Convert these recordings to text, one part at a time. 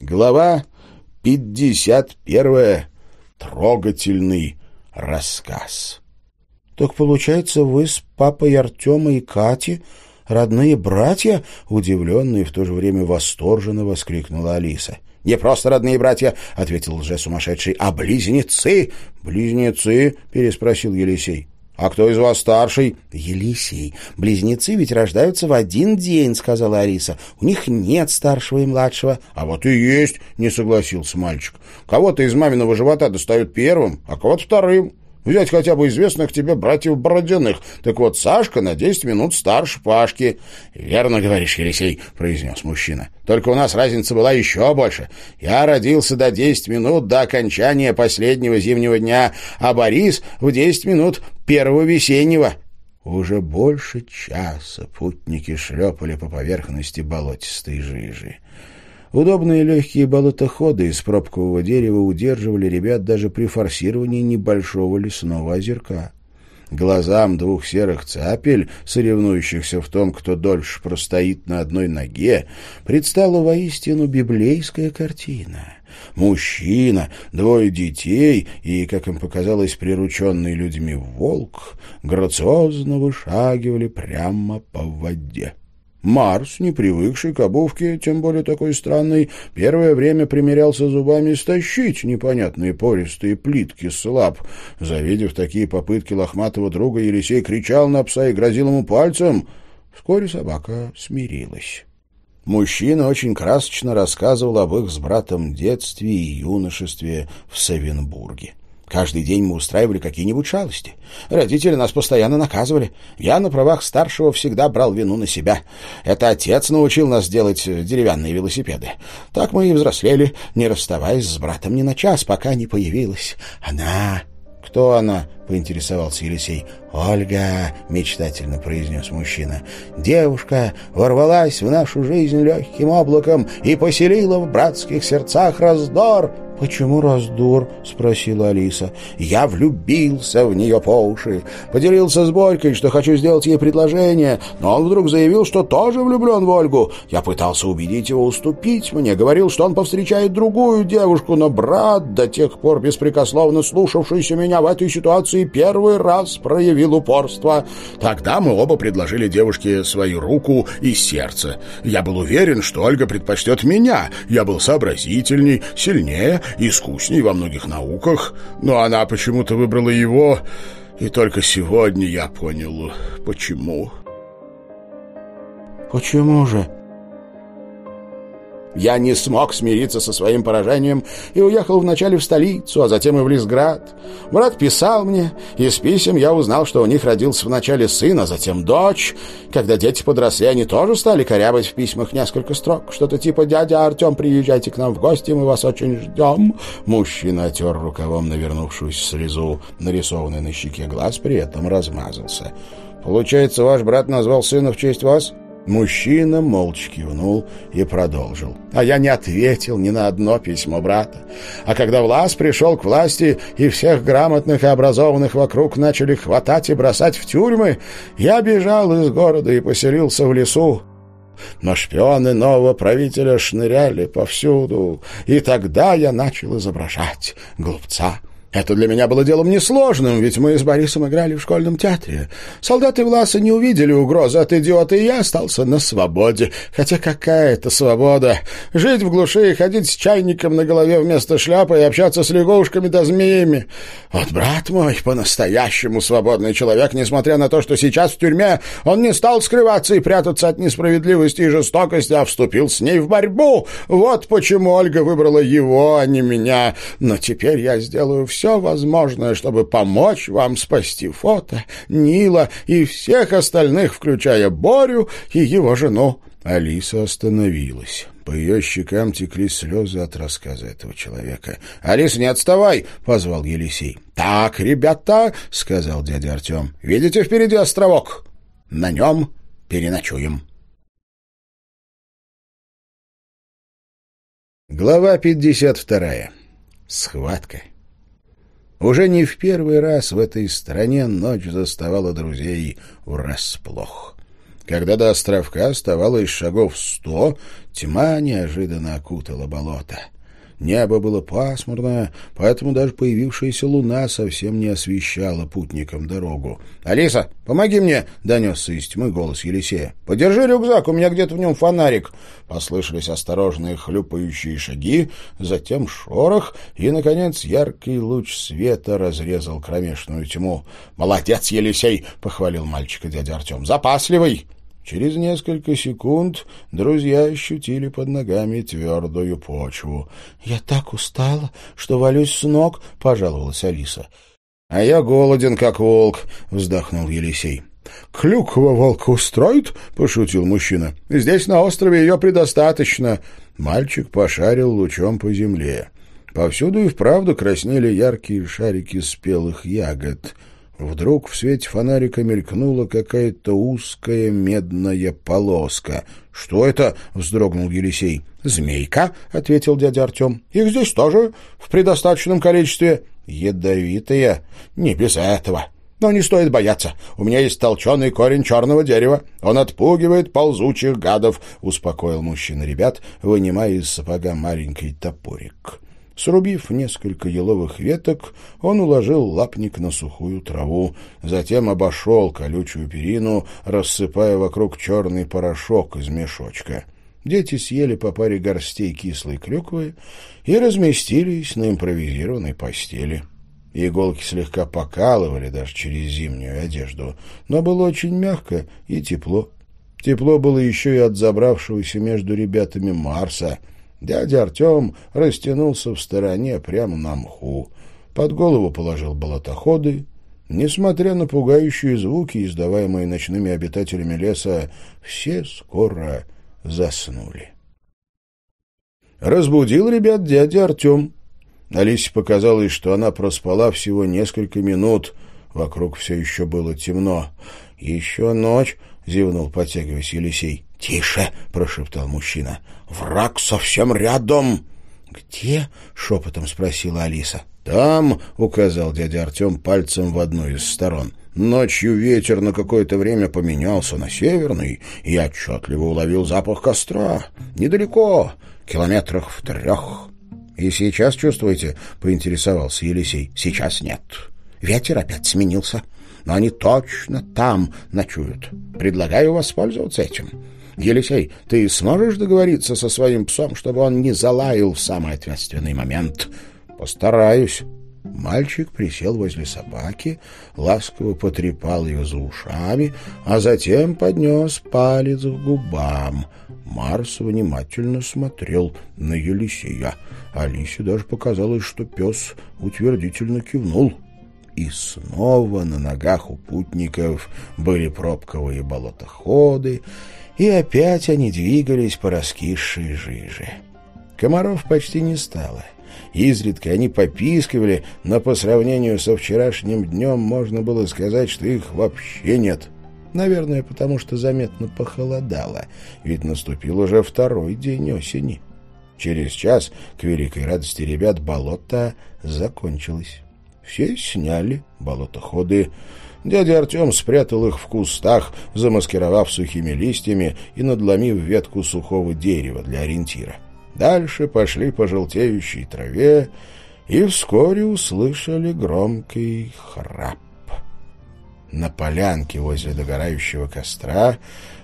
Глава 51. Трогательный рассказ. «Так получается, вы с папой Артема и Кати родные братья?» — удивленно и в то же время восторженно воскликнула Алиса. «Не просто родные братья», — ответил лже-сумасшедший, — «а близнецы». «Близнецы?» — переспросил Елисей. «А кто из вас старший?» «Елисей, близнецы ведь рождаются в один день», — сказала Алиса. «У них нет старшего и младшего». «А вот и есть», — не согласился мальчик. «Кого-то из маминого живота достают первым, а кого-то вторым». Взять хотя бы известных тебе братьев Бородиных. Так вот, Сашка на десять минут старше Пашки. — Верно говоришь, Елисей, — произнес мужчина. — Только у нас разница была еще больше. Я родился до десять минут до окончания последнего зимнего дня, а Борис в десять минут первого весеннего. Уже больше часа путники шлепали по поверхности болотистой жижи. Удобные легкие болотоходы из пробкового дерева удерживали ребят даже при форсировании небольшого лесного озерка. Глазам двух серых цапель, соревнующихся в том, кто дольше простоит на одной ноге, предстала воистину библейская картина. Мужчина, двое детей и, как им показалось, прирученный людьми волк грациозно вышагивали прямо по воде. Марс, не привыкший к обувке, тем более такой странной, первое время примерялся зубами стащить непонятные пористые плитки с лап. Завидев такие попытки лохматого друга, Елисей кричал на пса и грозил ему пальцем. Вскоре собака смирилась. Мужчина очень красочно рассказывал об их с братом детстве и юношестве в Савенбурге. Каждый день мы устраивали какие-нибудь шалости. Родители нас постоянно наказывали. Я на правах старшего всегда брал вину на себя. Это отец научил нас делать деревянные велосипеды. Так мы и взрослели, не расставаясь с братом ни на час, пока не появилась она. «Кто она?» — поинтересовался Елисей. «Ольга», — мечтательно произнес мужчина, — «девушка ворвалась в нашу жизнь легким облаком и поселила в братских сердцах раздор». «Почему раздор?» — спросила Алиса. «Я влюбился в нее по уши. Поделился с Борькой, что хочу сделать ей предложение, но он вдруг заявил, что тоже влюблен в Ольгу. Я пытался убедить его уступить мне, говорил, что он повстречает другую девушку, но брат, до тех пор беспрекословно слушавшийся меня в этой ситуации, первый раз проявил упорство. Тогда мы оба предложили девушке свою руку и сердце. Я был уверен, что Ольга предпочтет меня. Я был сообразительней, сильнее искусней во многих науках, но она почему-то выбрала его, и только сегодня я понял, почему. «Почему же?» Я не смог смириться со своим поражением и уехал вначале в столицу, а затем и в Лисград. Брат писал мне, из писем я узнал, что у них родился вначале сын, а затем дочь. Когда дети подросли, они тоже стали корябать в письмах несколько строк. Что-то типа «Дядя Артем, приезжайте к нам в гости, мы вас очень ждем». Мужчина отер рукавом навернувшуюся слезу, нарисованный на щеке глаз, при этом размазался. «Получается, ваш брат назвал сына в честь вас?» Мужчина молча кивнул и продолжил. А я не ответил ни на одно письмо брата. А когда Влас пришел к власти, и всех грамотных и образованных вокруг начали хватать и бросать в тюрьмы, я бежал из города и поселился в лесу. Но шпионы нового правителя шныряли повсюду, и тогда я начал изображать глупца. Это для меня было делом несложным, ведь мы с Борисом играли в школьном театре. Солдаты Власа не увидели угрозы от идиота, и я остался на свободе. Хотя какая это свобода? Жить в глуши и ходить с чайником на голове вместо шляпы и общаться с лягушками да змеями. Вот брат мой, по-настоящему свободный человек, несмотря на то, что сейчас в тюрьме, он не стал скрываться и прятаться от несправедливости и жестокости, а вступил с ней в борьбу. Вот почему Ольга выбрала его, а не меня. Но теперь я сделаю все, все возможное, чтобы помочь вам спасти фото, Нила и всех остальных, включая Борю и его жену». Алиса остановилась. По ее щекам текли слезы от рассказа этого человека. «Алиса, не отставай!» — позвал Елисей. «Так, ребята!» — сказал дядя Артем. «Видите впереди островок? На нем переночуем». Глава 52. Схватка. Уже не в первый раз в этой стране ночь заставала друзей врасплох. Когда до островка оставалось шагов сто, тьма неожиданно окутала болото. Небо было пасмурное, поэтому даже появившаяся луна совсем не освещала путникам дорогу. «Алиса, помоги мне!» — донесся из тьмы голос Елисея. «Подержи рюкзак, у меня где-то в нем фонарик!» Послышались осторожные хлюпающие шаги, затем шорох, и, наконец, яркий луч света разрезал кромешную тьму. «Молодец, Елисей!» — похвалил мальчика дядя Артем. «Запасливый!» Через несколько секунд друзья ощутили под ногами твердую почву. — Я так устала, что валюсь с ног, — пожаловалась Алиса. — А я голоден, как волк, — вздохнул Елисей. — Клюква волка устроит? — пошутил мужчина. — Здесь на острове ее предостаточно. Мальчик пошарил лучом по земле. Повсюду и вправду краснели яркие шарики спелых ягод — Вдруг в свете фонарика мелькнула какая-то узкая медная полоска. «Что это?» — вздрогнул Елисей. «Змейка», — ответил дядя Артем. «Их здесь тоже в предостаточном количестве». «Ядовитая?» «Не без этого». Но не стоит бояться. У меня есть толченый корень черного дерева. Он отпугивает ползучих гадов», — успокоил мужчина ребят, вынимая из сапога маленький топорик. Срубив несколько еловых веток, он уложил лапник на сухую траву, затем обошел колючую перину, рассыпая вокруг черный порошок из мешочка. Дети съели по паре горстей кислой клюквы и разместились на импровизированной постели. Иголки слегка покалывали даже через зимнюю одежду, но было очень мягко и тепло. Тепло было еще и от забравшегося между ребятами Марса — Дядя Артем растянулся в стороне прямо на мху. Под голову положил болотоходы. Несмотря на пугающие звуки, издаваемые ночными обитателями леса, все скоро заснули. Разбудил ребят дядя Артем. Алисе показалось, что она проспала всего несколько минут. Вокруг все еще было темно. «Еще ночь», — зевнул, потягиваясь Елисей. «Тише!» — прошептал мужчина. «Враг совсем рядом!» «Где?» — шепотом спросила Алиса. «Там», — указал дядя Артем пальцем в одну из сторон. Ночью ветер на какое-то время поменялся на северный, и отчетливо уловил запах костра. Недалеко, километрах в трех. «И сейчас чувствуете?» — поинтересовался Елисей. «Сейчас нет. Ветер опять сменился, но они точно там ночуют. Предлагаю воспользоваться этим. «Елисей, ты сможешь договориться со своим псом, чтобы он не залаял в самый ответственный момент?» «Постараюсь». Мальчик присел возле собаки, ласково потрепал ее за ушами, а затем поднес палец к губам. Марс внимательно смотрел на Елисея. Алисе даже показалось, что пес утвердительно кивнул. И снова на ногах у путников были пробковые болотоходы, и опять они двигались по раскисшей жиже. Комаров почти не стало. Изредка они попискивали, но по сравнению со вчерашним днем можно было сказать, что их вообще нет. Наверное, потому что заметно похолодало, ведь наступил уже второй день осени. Через час, к великой радости ребят, болото закончилось. Все сняли болотоходы, Дядя Артем спрятал их в кустах, замаскировав сухими листьями и надломив ветку сухого дерева для ориентира. Дальше пошли по желтеющей траве и вскоре услышали громкий храп. На полянке возле догорающего костра,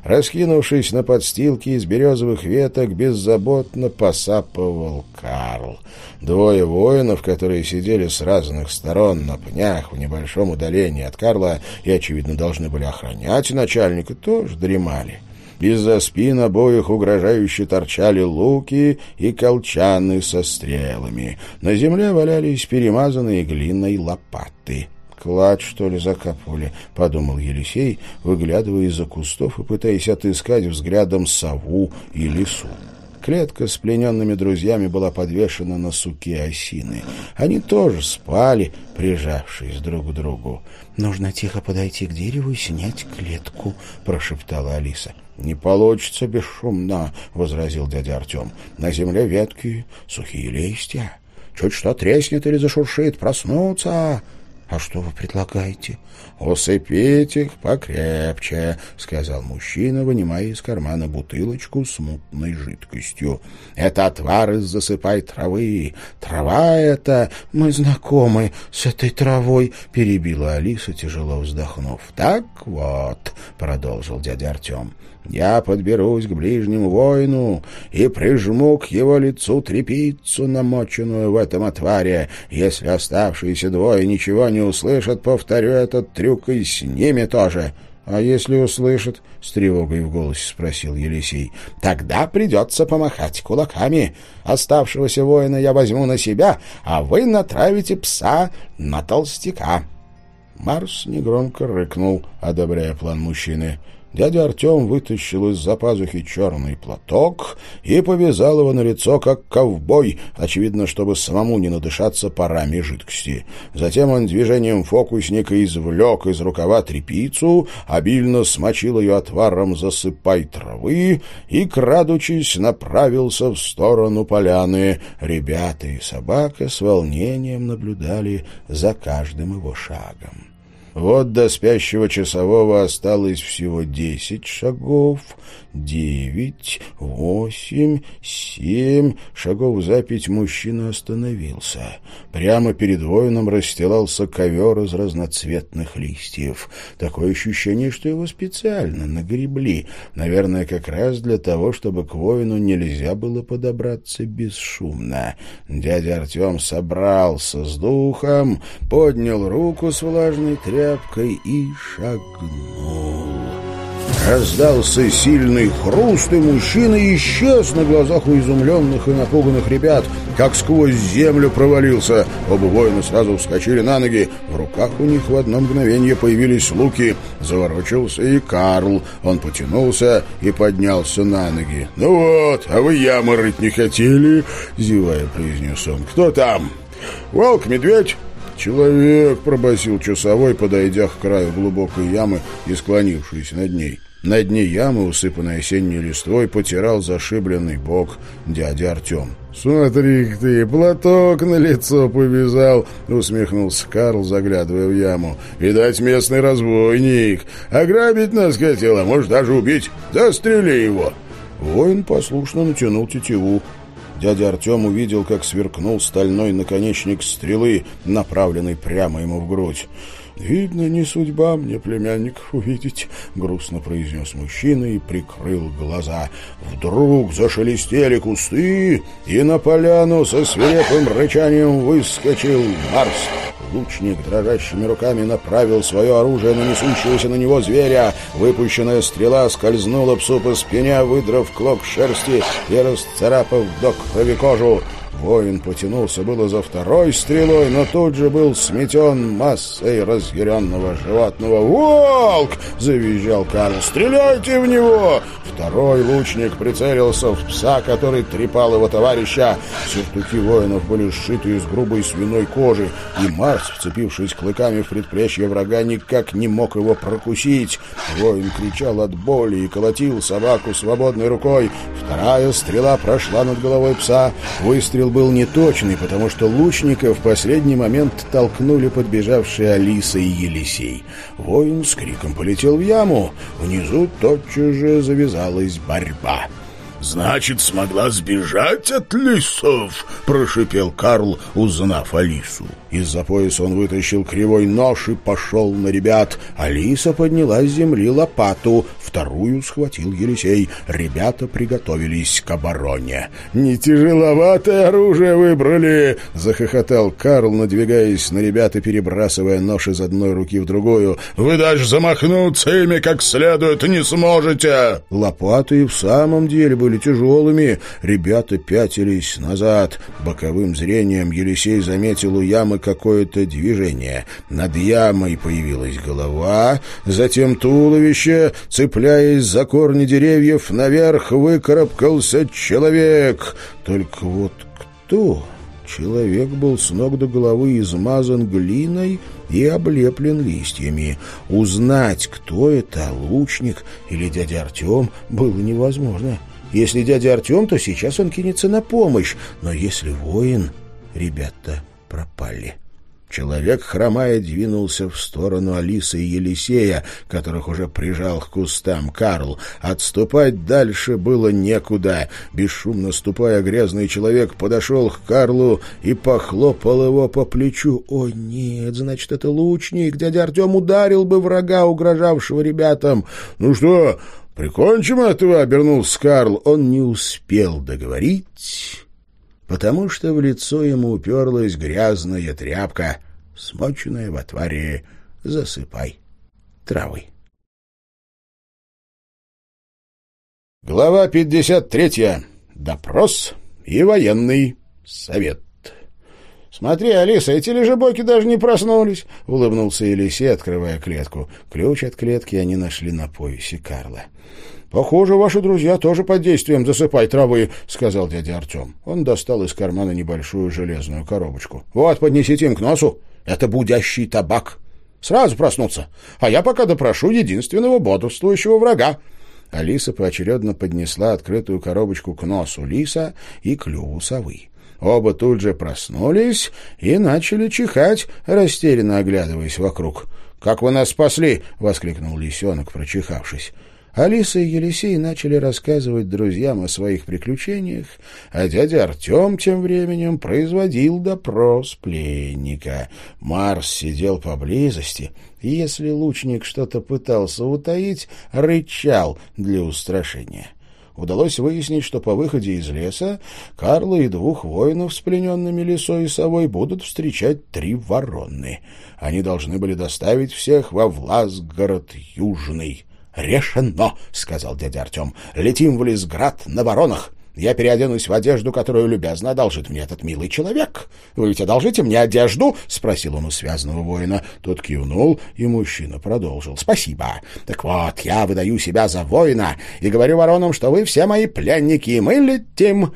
раскинувшись на подстилке из березовых веток, беззаботно посапывал Карл. Двое воинов, которые сидели с разных сторон на пнях в небольшом удалении от Карла и, очевидно, должны были охранять начальника, тоже дремали. Из-за спин обоих угрожающе торчали луки и колчаны со стрелами. На земле валялись перемазанные глиной лопаты клад, что ли, закапывали, — подумал Елисей, выглядывая из-за кустов и пытаясь отыскать взглядом сову и лису. Клетка с плененными друзьями была подвешена на суке осины. Они тоже спали, прижавшись друг к другу. — Нужно тихо подойти к дереву и снять клетку, — прошептала Алиса. — Не получится бесшумно, — возразил дядя Артем. — На земле ветки, сухие листья. Чуть что треснет или зашуршит, проснуться. «А что вы предлагаете?» «Усыпить их покрепче», — сказал мужчина, вынимая из кармана бутылочку с мутной жидкостью. «Это отвар из засыпай травы. Трава это...» «Мы знакомы с этой травой», — перебила Алиса, тяжело вздохнув. «Так вот», — продолжил дядя Артем, — я подберусь к ближнему воину и прижму к его лицу трепицу, намоченную в этом отваре. Если оставшиеся двое ничего не услышат, повторю этот трюк и с ними тоже». «А если услышат?» — с тревогой в голосе спросил Елисей. «Тогда придется помахать кулаками. Оставшегося воина я возьму на себя, а вы натравите пса на толстяка». Марс негромко рыкнул, одобряя план мужчины. Дядя Артем вытащил из-за пазухи черный платок и повязал его на лицо, как ковбой, очевидно, чтобы самому не надышаться парами жидкости. Затем он движением фокусника извлек из рукава трепицу, обильно смочил ее отваром засыпай травы и, крадучись, направился в сторону поляны. Ребята и собака с волнением наблюдали за каждым его шагом. Вот до спящего часового осталось всего десять шагов, девять, восемь, семь. Шагов за пять мужчина остановился. Прямо перед воином расстилался ковер из разноцветных листьев. Такое ощущение, что его специально нагребли. Наверное, как раз для того, чтобы к воину нельзя было подобраться бесшумно. Дядя Артем собрался с духом, поднял руку с влажной тряпкой, и шагнул. Раздался сильный хруст, и мужчина исчез на глазах у изумленных и напуганных ребят, как сквозь землю провалился. Оба воина сразу вскочили на ноги. В руках у них в одно мгновение появились луки. Заворочился и Карл. Он потянулся и поднялся на ноги. «Ну вот, а вы ямы рыть не хотели?» — зевая произнес он. «Кто там? Волк, медведь?» «Человек!» — пробасил часовой, подойдя к краю глубокой ямы и склонившись над ней. На дне ямы, усыпанной осенней листвой, потирал зашибленный бок дядя Артем. «Смотри ты, платок на лицо повязал!» — усмехнулся Карл, заглядывая в яму. «Видать, местный разбойник. Ограбить нас хотел, а может, даже убить. Застрели его!» Воин послушно натянул тетиву. Дядя Артем увидел, как сверкнул стальной наконечник стрелы, направленный прямо ему в грудь. «Видно, не судьба мне племянников увидеть», — грустно произнес мужчина и прикрыл глаза. Вдруг зашелестели кусты, и на поляну со свирепым рычанием выскочил Марс. Лучник дрожащими руками направил свое оружие на несущегося на него зверя. Выпущенная стрела скользнула псу по спине, выдрав клок шерсти и расцарапав до крови кожу. Воин потянулся было за второй стрелой, но тут же был сметен массой разъяренного животного. «Волк!» — завизжал Карл. «Стреляйте в него!» Второй лучник прицелился в пса, который трепал его товарища. Сюртуки воинов были сшиты из грубой свиной кожи, и Марс, вцепившись клыками в предплечье врага, никак не мог его прокусить. Воин кричал от боли и колотил собаку свободной рукой. Вторая стрела прошла над головой пса. Выстрел был неточный, потому что лучника в последний момент толкнули подбежавшие Алиса и Елисей. Воин с криком полетел в яму. Внизу тотчас же завязалась борьба. «Значит, смогла сбежать от лисов?» — прошипел Карл, узнав Алису. Из-за пояса он вытащил кривой нож и пошел на ребят. Алиса подняла с земли лопату, вторую схватил Елисей. Ребята приготовились к обороне. «Не тяжеловатое оружие выбрали!» — захохотал Карл, надвигаясь на ребят и перебрасывая нож из одной руки в другую. «Вы даже замахнуться ими как следует не сможете!» Лопаты и в самом деле были тяжелыми. Ребята пятились назад. Боковым зрением Елисей заметил у ямы какое-то движение. Над ямой появилась голова, затем туловище, цепляясь за корни деревьев, наверх выкарабкался человек. Только вот кто? Человек был с ног до головы измазан глиной и облеплен листьями. Узнать, кто это, лучник или дядя Артем, было невозможно. Если дядя Артем, то сейчас он кинется на помощь, но если воин, ребята пропали. Человек, хромая, двинулся в сторону Алисы и Елисея, которых уже прижал к кустам Карл. Отступать дальше было некуда. Бесшумно ступая, грязный человек подошел к Карлу и похлопал его по плечу. «О, нет, значит, это лучник! Дядя Артем ударил бы врага, угрожавшего ребятам!» «Ну что, прикончим этого?» — обернулся Карл. Он не успел договорить потому что в лицо ему уперлась грязная тряпка, смоченная в отваре «Засыпай травы». Глава 53. Допрос и военный совет. «Смотри, Алиса, эти лежебоки даже не проснулись!» — улыбнулся Елисей, открывая клетку. Ключ от клетки они нашли на поясе Карла. «Похоже, ваши друзья тоже под действием засыпай травы», — сказал дядя Артем. Он достал из кармана небольшую железную коробочку. «Вот, поднесите им к носу. Это будящий табак. Сразу проснутся. А я пока допрошу единственного бодрствующего врага». Алиса поочередно поднесла открытую коробочку к носу лиса и клюву совы. Оба тут же проснулись и начали чихать, растерянно оглядываясь вокруг. «Как вы нас спасли!» — воскликнул лисенок, прочихавшись. Алиса и Елисей начали рассказывать друзьям о своих приключениях, а дядя Артем тем временем производил допрос пленника. Марс сидел поблизости, и если лучник что-то пытался утаить, рычал для устрашения. Удалось выяснить, что по выходе из леса Карла и двух воинов с плененными лисой и совой будут встречать три вороны. Они должны были доставить всех во Власгород Южный. «Решено!» — сказал дядя Артем. «Летим в Лисград на воронах. Я переоденусь в одежду, которую любезно одолжит мне этот милый человек. Вы ведь одолжите мне одежду?» — спросил он у связанного воина. Тот кивнул, и мужчина продолжил. «Спасибо. Так вот, я выдаю себя за воина и говорю воронам, что вы все мои пленники, и мы летим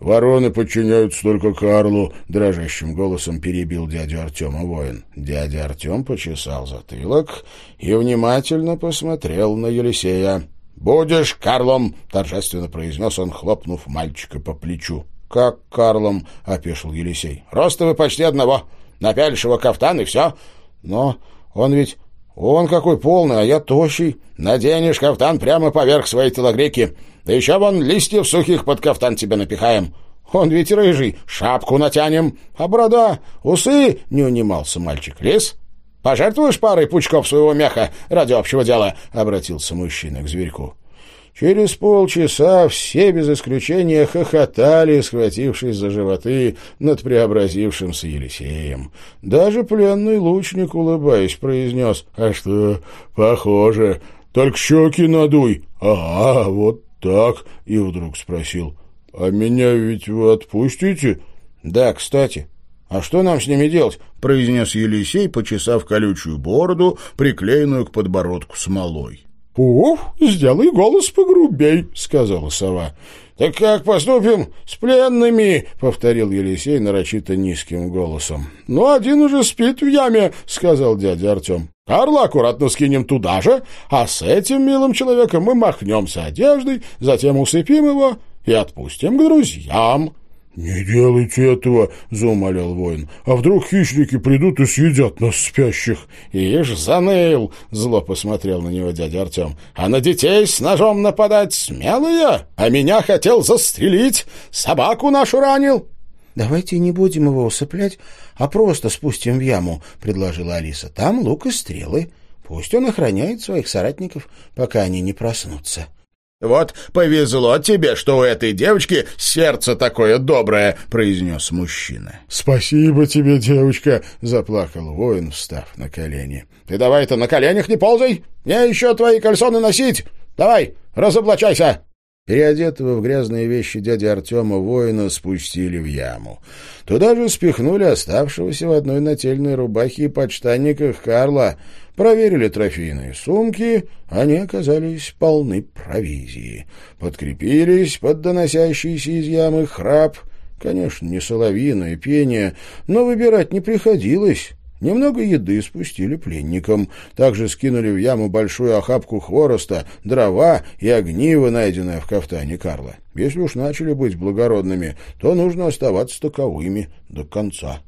«Вороны подчиняются только Карлу», — дрожащим голосом перебил дядю Артема воин. Дядя Артем почесал затылок и внимательно посмотрел на Елисея. «Будешь Карлом!» — торжественно произнес он, хлопнув мальчика по плечу. «Как Карлом?» — опешил Елисей. «Роста вы почти одного. Напялишь его кафтан, и все. Но он ведь... Он какой полный, а я тощий. Наденешь кафтан прямо поверх своей телогреки. Да еще вон листьев сухих под кафтан тебе напихаем. Он ведь рыжий, шапку натянем. А борода, усы, — не унимался мальчик. Лис, пожертвуешь парой пучков своего мяха ради общего дела? — обратился мужчина к зверьку. Через полчаса все без исключения хохотали, схватившись за животы над преобразившимся Елисеем. Даже пленный лучник, улыбаясь, произнес, «А что, похоже, только щеки надуй». «Ага, вот так?» И вдруг спросил. «А меня ведь вы отпустите?» «Да, кстати. А что нам с ними делать?» произнес Елисей, почесав колючую бороду, приклеенную к подбородку смолой. «Уф, сделай голос погрубей», — сказала сова. «Так как поступим с пленными?» — повторил Елисей нарочито низким голосом. «Ну, один уже спит в яме», — сказал дядя Артем. «Карла аккуратно скинем туда же, а с этим милым человеком мы махнемся одеждой, затем усыпим его и отпустим к друзьям». «Не делайте этого», — заумолял воин. «А вдруг хищники придут и съедят нас спящих?» «Ишь, заныл!» — зло посмотрел на него дядя Артем. «А на детей с ножом нападать смелые? А меня хотел застрелить? Собаку нашу ранил?» «Давайте не будем его усыплять, а просто спустим в яму», — предложила Алиса. «Там лук и стрелы. Пусть он охраняет своих соратников, пока они не проснутся». «Вот повезло тебе, что у этой девочки сердце такое доброе», — произнес мужчина. «Спасибо тебе, девочка», — заплакал воин, встав на колени. «Ты давай-то на коленях не ползай! Мне еще твои кальсоны носить! Давай, разоблачайся!» Переодетого в грязные вещи дяди Артема воина спустили в яму. Туда же спихнули оставшегося в одной нательной рубахе и подштанниках Карла. Проверили трофейные сумки, они оказались полны провизии. Подкрепились под доносящийся из ямы храп. Конечно, не соловьиное пение, но выбирать не приходилось. Немного еды спустили пленникам. Также скинули в яму большую охапку хвороста, дрова и огниво, найденное в кафтане Карла. Если уж начали быть благородными, то нужно оставаться таковыми до конца.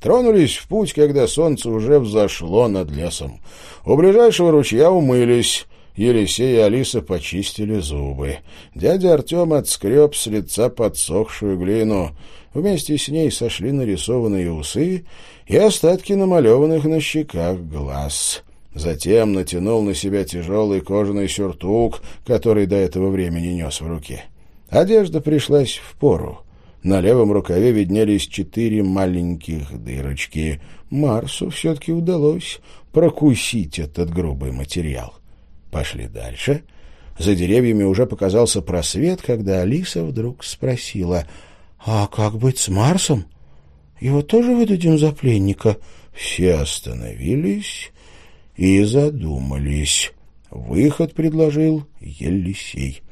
Тронулись в путь, когда солнце уже взошло над лесом. У ближайшего ручья умылись. Елисей и Алиса почистили зубы. Дядя Артем отскреб с лица подсохшую глину. Вместе с ней сошли нарисованные усы и остатки намалеванных на щеках глаз. Затем натянул на себя тяжелый кожаный сюртук, который до этого времени нес в руке. Одежда пришлась в пору. На левом рукаве виднелись четыре маленьких дырочки. Марсу все-таки удалось прокусить этот грубый материал. Пошли дальше. За деревьями уже показался просвет, когда Алиса вдруг спросила, «А как быть с Марсом? Его тоже выдадим за пленника?» Все остановились и задумались. Выход предложил Елисей.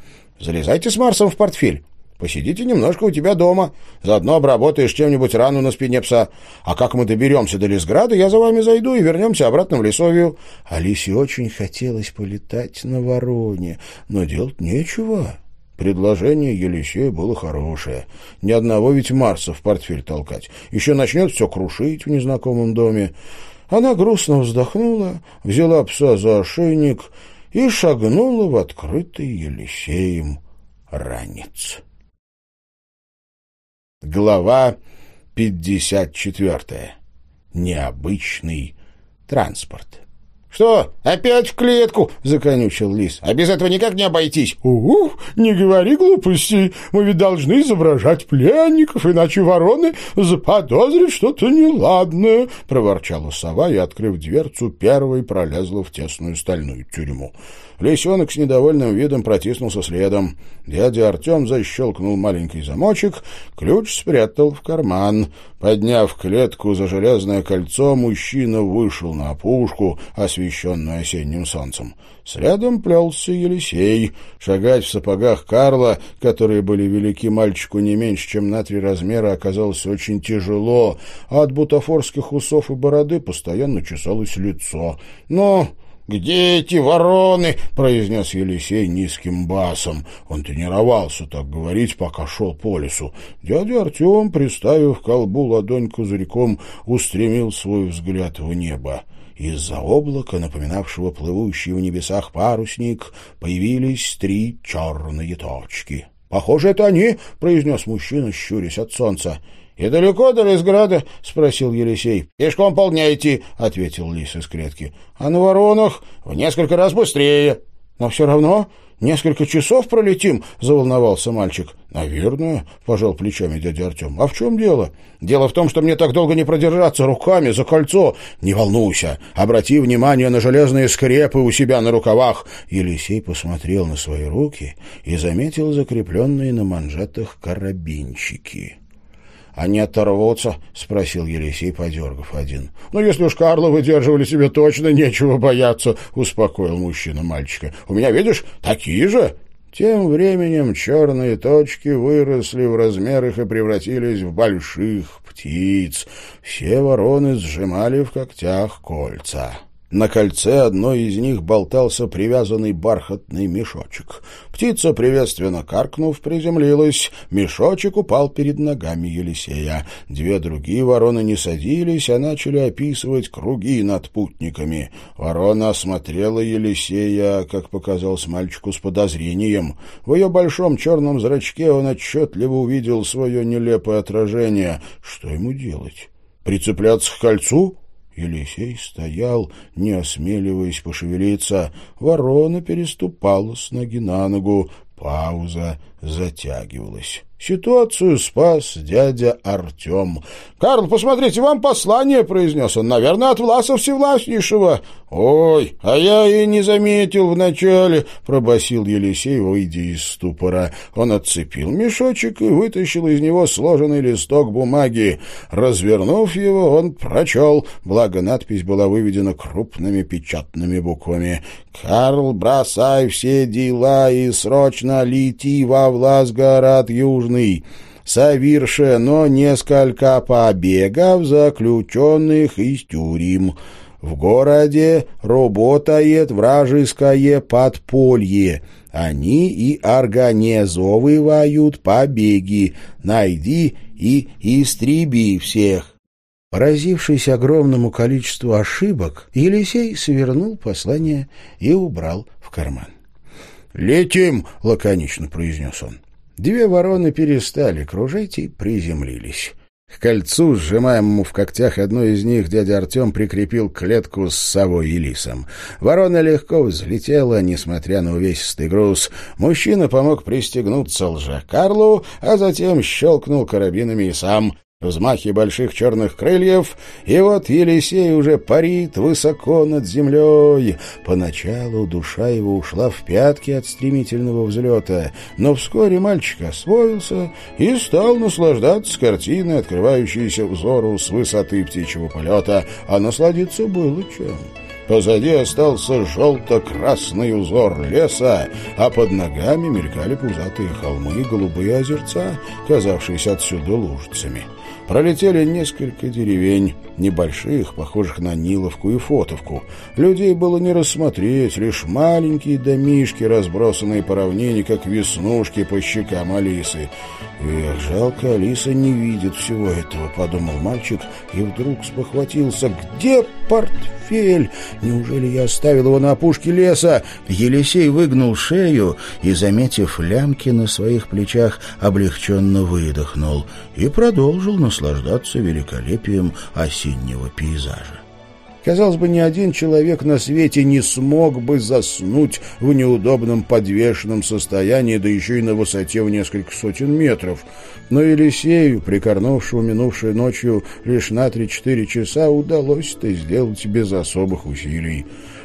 «Залезайте с Марсом в портфель. Посидите немножко у тебя дома. Заодно обработаешь чем-нибудь рану на спине пса. А как мы доберемся до Лесграда, я за вами зайду и вернемся обратно в лесовью». Алисе очень хотелось полетать на вороне, но делать нечего. Предложение Елисея было хорошее. Ни одного ведь Марса в портфель толкать. Еще начнет все крушить в незнакомом доме. Она грустно вздохнула, взяла пса за ошейник и шагнула в открытый Елисеем ранец. Глава 54. Необычный транспорт. «Что, опять в клетку?» — законючил лис. «А без этого никак не обойтись». «Ух, не говори глупостей. Мы ведь должны изображать пленников, иначе вороны заподозрят что-то неладное», — проворчала сова и, открыв дверцу, первой пролезла в тесную стальную тюрьму. Лисенок с недовольным видом протиснулся следом. Дядя Артем защелкнул маленький замочек, ключ спрятал в карман. Подняв клетку за железное кольцо, мужчина вышел на опушку, освещенную осенним солнцем. Следом плелся Елисей. Шагать в сапогах Карла, которые были велики мальчику не меньше, чем на три размера, оказалось очень тяжело, от бутафорских усов и бороды постоянно чесалось лицо. Но «Где эти вороны?» — произнес Елисей низким басом. Он тренировался так говорить, пока шел по лесу. Дядя Артем, приставив колбу ладонь козырьком, устремил свой взгляд в небо. Из-за облака, напоминавшего плывущий в небесах парусник, появились три черные точки. «Похоже, это они!» — произнес мужчина, щурясь от солнца. «И далеко до Лесграда?» — спросил Елисей. «Пешком полдня идти», — ответил лис из клетки. «А на воронах в несколько раз быстрее». «Но все равно несколько часов пролетим», — заволновался мальчик. «Наверное», — пожал плечами дядя Артем. «А в чем дело?» «Дело в том, что мне так долго не продержаться руками за кольцо». «Не волнуйся, обрати внимание на железные скрепы у себя на рукавах». Елисей посмотрел на свои руки и заметил закрепленные на манжетах карабинчики. «Они оторвутся?» — спросил Елисей, подергав один. «Ну, если уж Карла выдерживали себе точно нечего бояться», — успокоил мужчина мальчика. «У меня, видишь, такие же». Тем временем черные точки выросли в размерах и превратились в больших птиц. Все вороны сжимали в когтях кольца. На кольце одной из них болтался привязанный бархатный мешочек. Птица, приветственно каркнув, приземлилась. Мешочек упал перед ногами Елисея. Две другие вороны не садились, а начали описывать круги над путниками. Ворона осмотрела Елисея, как показалось мальчику, с подозрением. В ее большом черном зрачке он отчетливо увидел свое нелепое отражение. Что ему делать? Прицепляться к кольцу? Елисей стоял, не осмеливаясь пошевелиться. Ворона переступала с ноги на ногу. Пауза затягивалась. Ситуацию спас дядя Артем. «Карл, посмотрите, вам послание!» — произнес он. «Наверное, от Власа Всевластнейшего». «Ой, а я и не заметил вначале», — пробасил Елисей, выйдя из ступора. Он отцепил мешочек и вытащил из него сложенный листок бумаги. Развернув его, он прочел, благо надпись была выведена крупными печатными буквами. «Карл, бросай все дела и срочно лети во Власгород Южный» совершено несколько побегов заключенных из тюрем. В городе работает вражеское подполье. Они и организовывают побеги. Найди и истреби всех. Поразившись огромному количеству ошибок, Елисей свернул послание и убрал в карман. «Летим!» — лаконично произнес он. Две вороны перестали кружить и приземлились. К кольцу, сжимаемому в когтях одной из них, дядя Артем прикрепил клетку с совой и лисом. Ворона легко взлетела, несмотря на увесистый груз. Мужчина помог пристегнуться лже Карлу, а затем щелкнул карабинами и сам взмахи больших черных крыльев, и вот Елисей уже парит высоко над землей. Поначалу душа его ушла в пятки от стремительного взлета, но вскоре мальчик освоился и стал наслаждаться картиной, открывающейся взору с высоты птичьего полета, а насладиться было чем. Позади остался желто-красный узор леса, а под ногами мелькали пузатые холмы и голубые озерца, казавшиеся отсюда лужицами. Пролетели несколько деревень, небольших, похожих на Ниловку и Фотовку. Людей было не рассмотреть, лишь маленькие домишки, разбросанные по равнине, как веснушки по щекам Алисы. «Эх, жалко, Алиса не видит всего этого», — подумал мальчик, и вдруг спохватился. «Где портфель? Неужели я оставил его на опушке леса?» Елисей выгнул шею и, заметив лямки на своих плечах, облегченно выдохнул и продолжил наслаждаться великолепием осеннего пейзажа. Казалось бы, ни один человек на свете не смог бы заснуть в неудобном подвешенном состоянии, да еще и на высоте в несколько сотен метров. Но Елисею, прикорнувшему минувшей ночью лишь на три-четыре часа, удалось это сделать без особых усилий.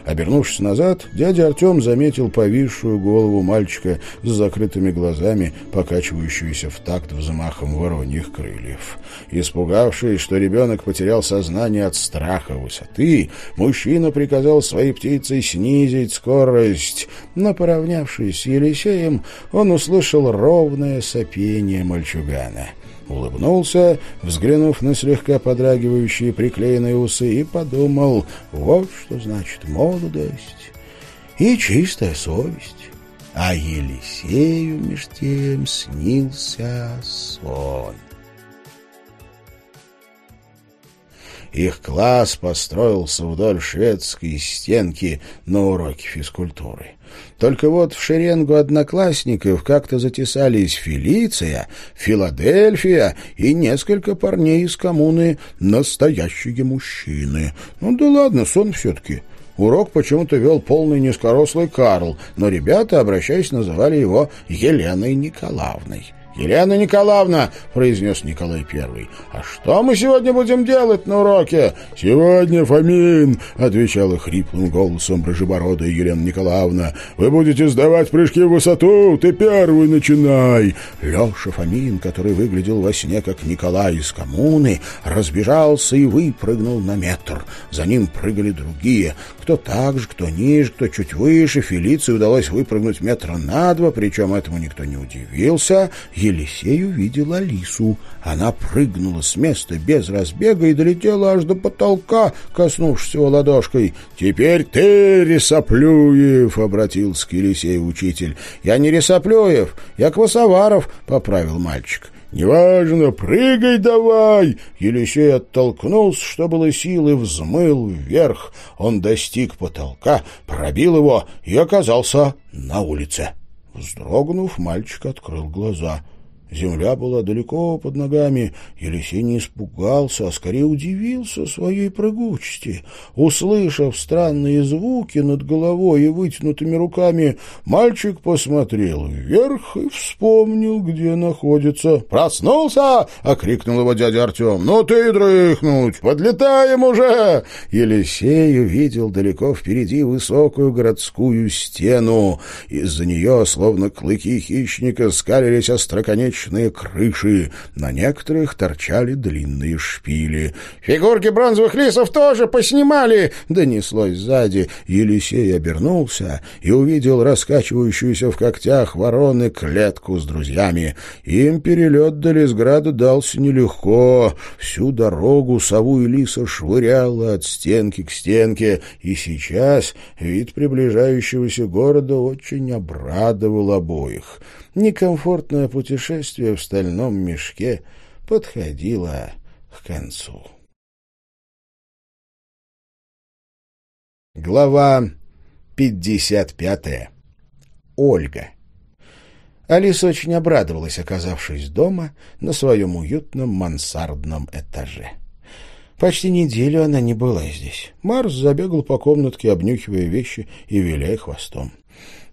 Обернувшись назад, дядя Артем заметил повисшую голову мальчика с закрытыми глазами, покачивающуюся в такт взмахом вороньих крыльев. Испугавшись, что ребенок потерял сознание от страха высоты, мужчина приказал своей птице снизить скорость. Но, поравнявшись с Елисеем, он услышал ровное сопение мальчугана улыбнулся, взглянув на слегка подрагивающие приклеенные усы, и подумал, вот что значит молодость и чистая совесть. А Елисею меж тем снился сон. Их класс построился вдоль шведской стенки на уроке физкультуры. Только вот в шеренгу одноклассников как-то затесались Фелиция, Филадельфия и несколько парней из коммуны «Настоящие мужчины». Ну да ладно, сон все-таки. Урок почему-то вел полный низкорослый Карл, но ребята, обращаясь, называли его Еленой Николаевной. «Елена Николаевна», — произнес Николай Первый, — «а что мы сегодня будем делать на уроке?» «Сегодня, Фомин», — отвечала хриплым голосом рыжебородая Елена Николаевна, — «вы будете сдавать прыжки в высоту, ты первый начинай». Леша Фомин, который выглядел во сне как Николай из коммуны, разбежался и выпрыгнул на метр. За ним прыгали другие, кто так же, кто ниже, кто чуть выше. Фелиции удалось выпрыгнуть метра на два, причем этому никто не удивился. Елисей увидел Алису. Она прыгнула с места без разбега и долетела аж до потолка, коснувшись его ладошкой. «Теперь ты, Рисоплюев!» — обратился к Елисею учитель. «Я не Рисоплюев, я Квасоваров!» — поправил мальчик. «Неважно, прыгай давай!» Елисей оттолкнулся, что было силы, взмыл вверх. Он достиг потолка, пробил его и оказался на улице. Вздрогнув, мальчик открыл глаза — Земля была далеко под ногами. Елисей не испугался, а скорее удивился своей прыгучести. Услышав странные звуки над головой и вытянутыми руками, мальчик посмотрел вверх и вспомнил, где находится. «Проснулся!» — окрикнул его дядя Артем. «Ну ты дрыхнуть! Подлетаем уже!» Елисей увидел далеко впереди высокую городскую стену. Из-за нее, словно клыки хищника, скалились остроконечные черепичные крыши, на некоторых торчали длинные шпили. «Фигурки бронзовых лисов тоже поснимали!» — донеслось сзади. Елисей обернулся и увидел раскачивающуюся в когтях вороны клетку с друзьями. Им перелет до Лесграда дался нелегко. Всю дорогу сову и лиса швыряла от стенки к стенке, и сейчас вид приближающегося города очень обрадовал обоих некомфортное путешествие спокойствие в стальном мешке подходило к концу. Глава 55. Ольга. Алиса очень обрадовалась, оказавшись дома на своем уютном мансардном этаже. Почти неделю она не была здесь. Марс забегал по комнатке, обнюхивая вещи и виляя хвостом.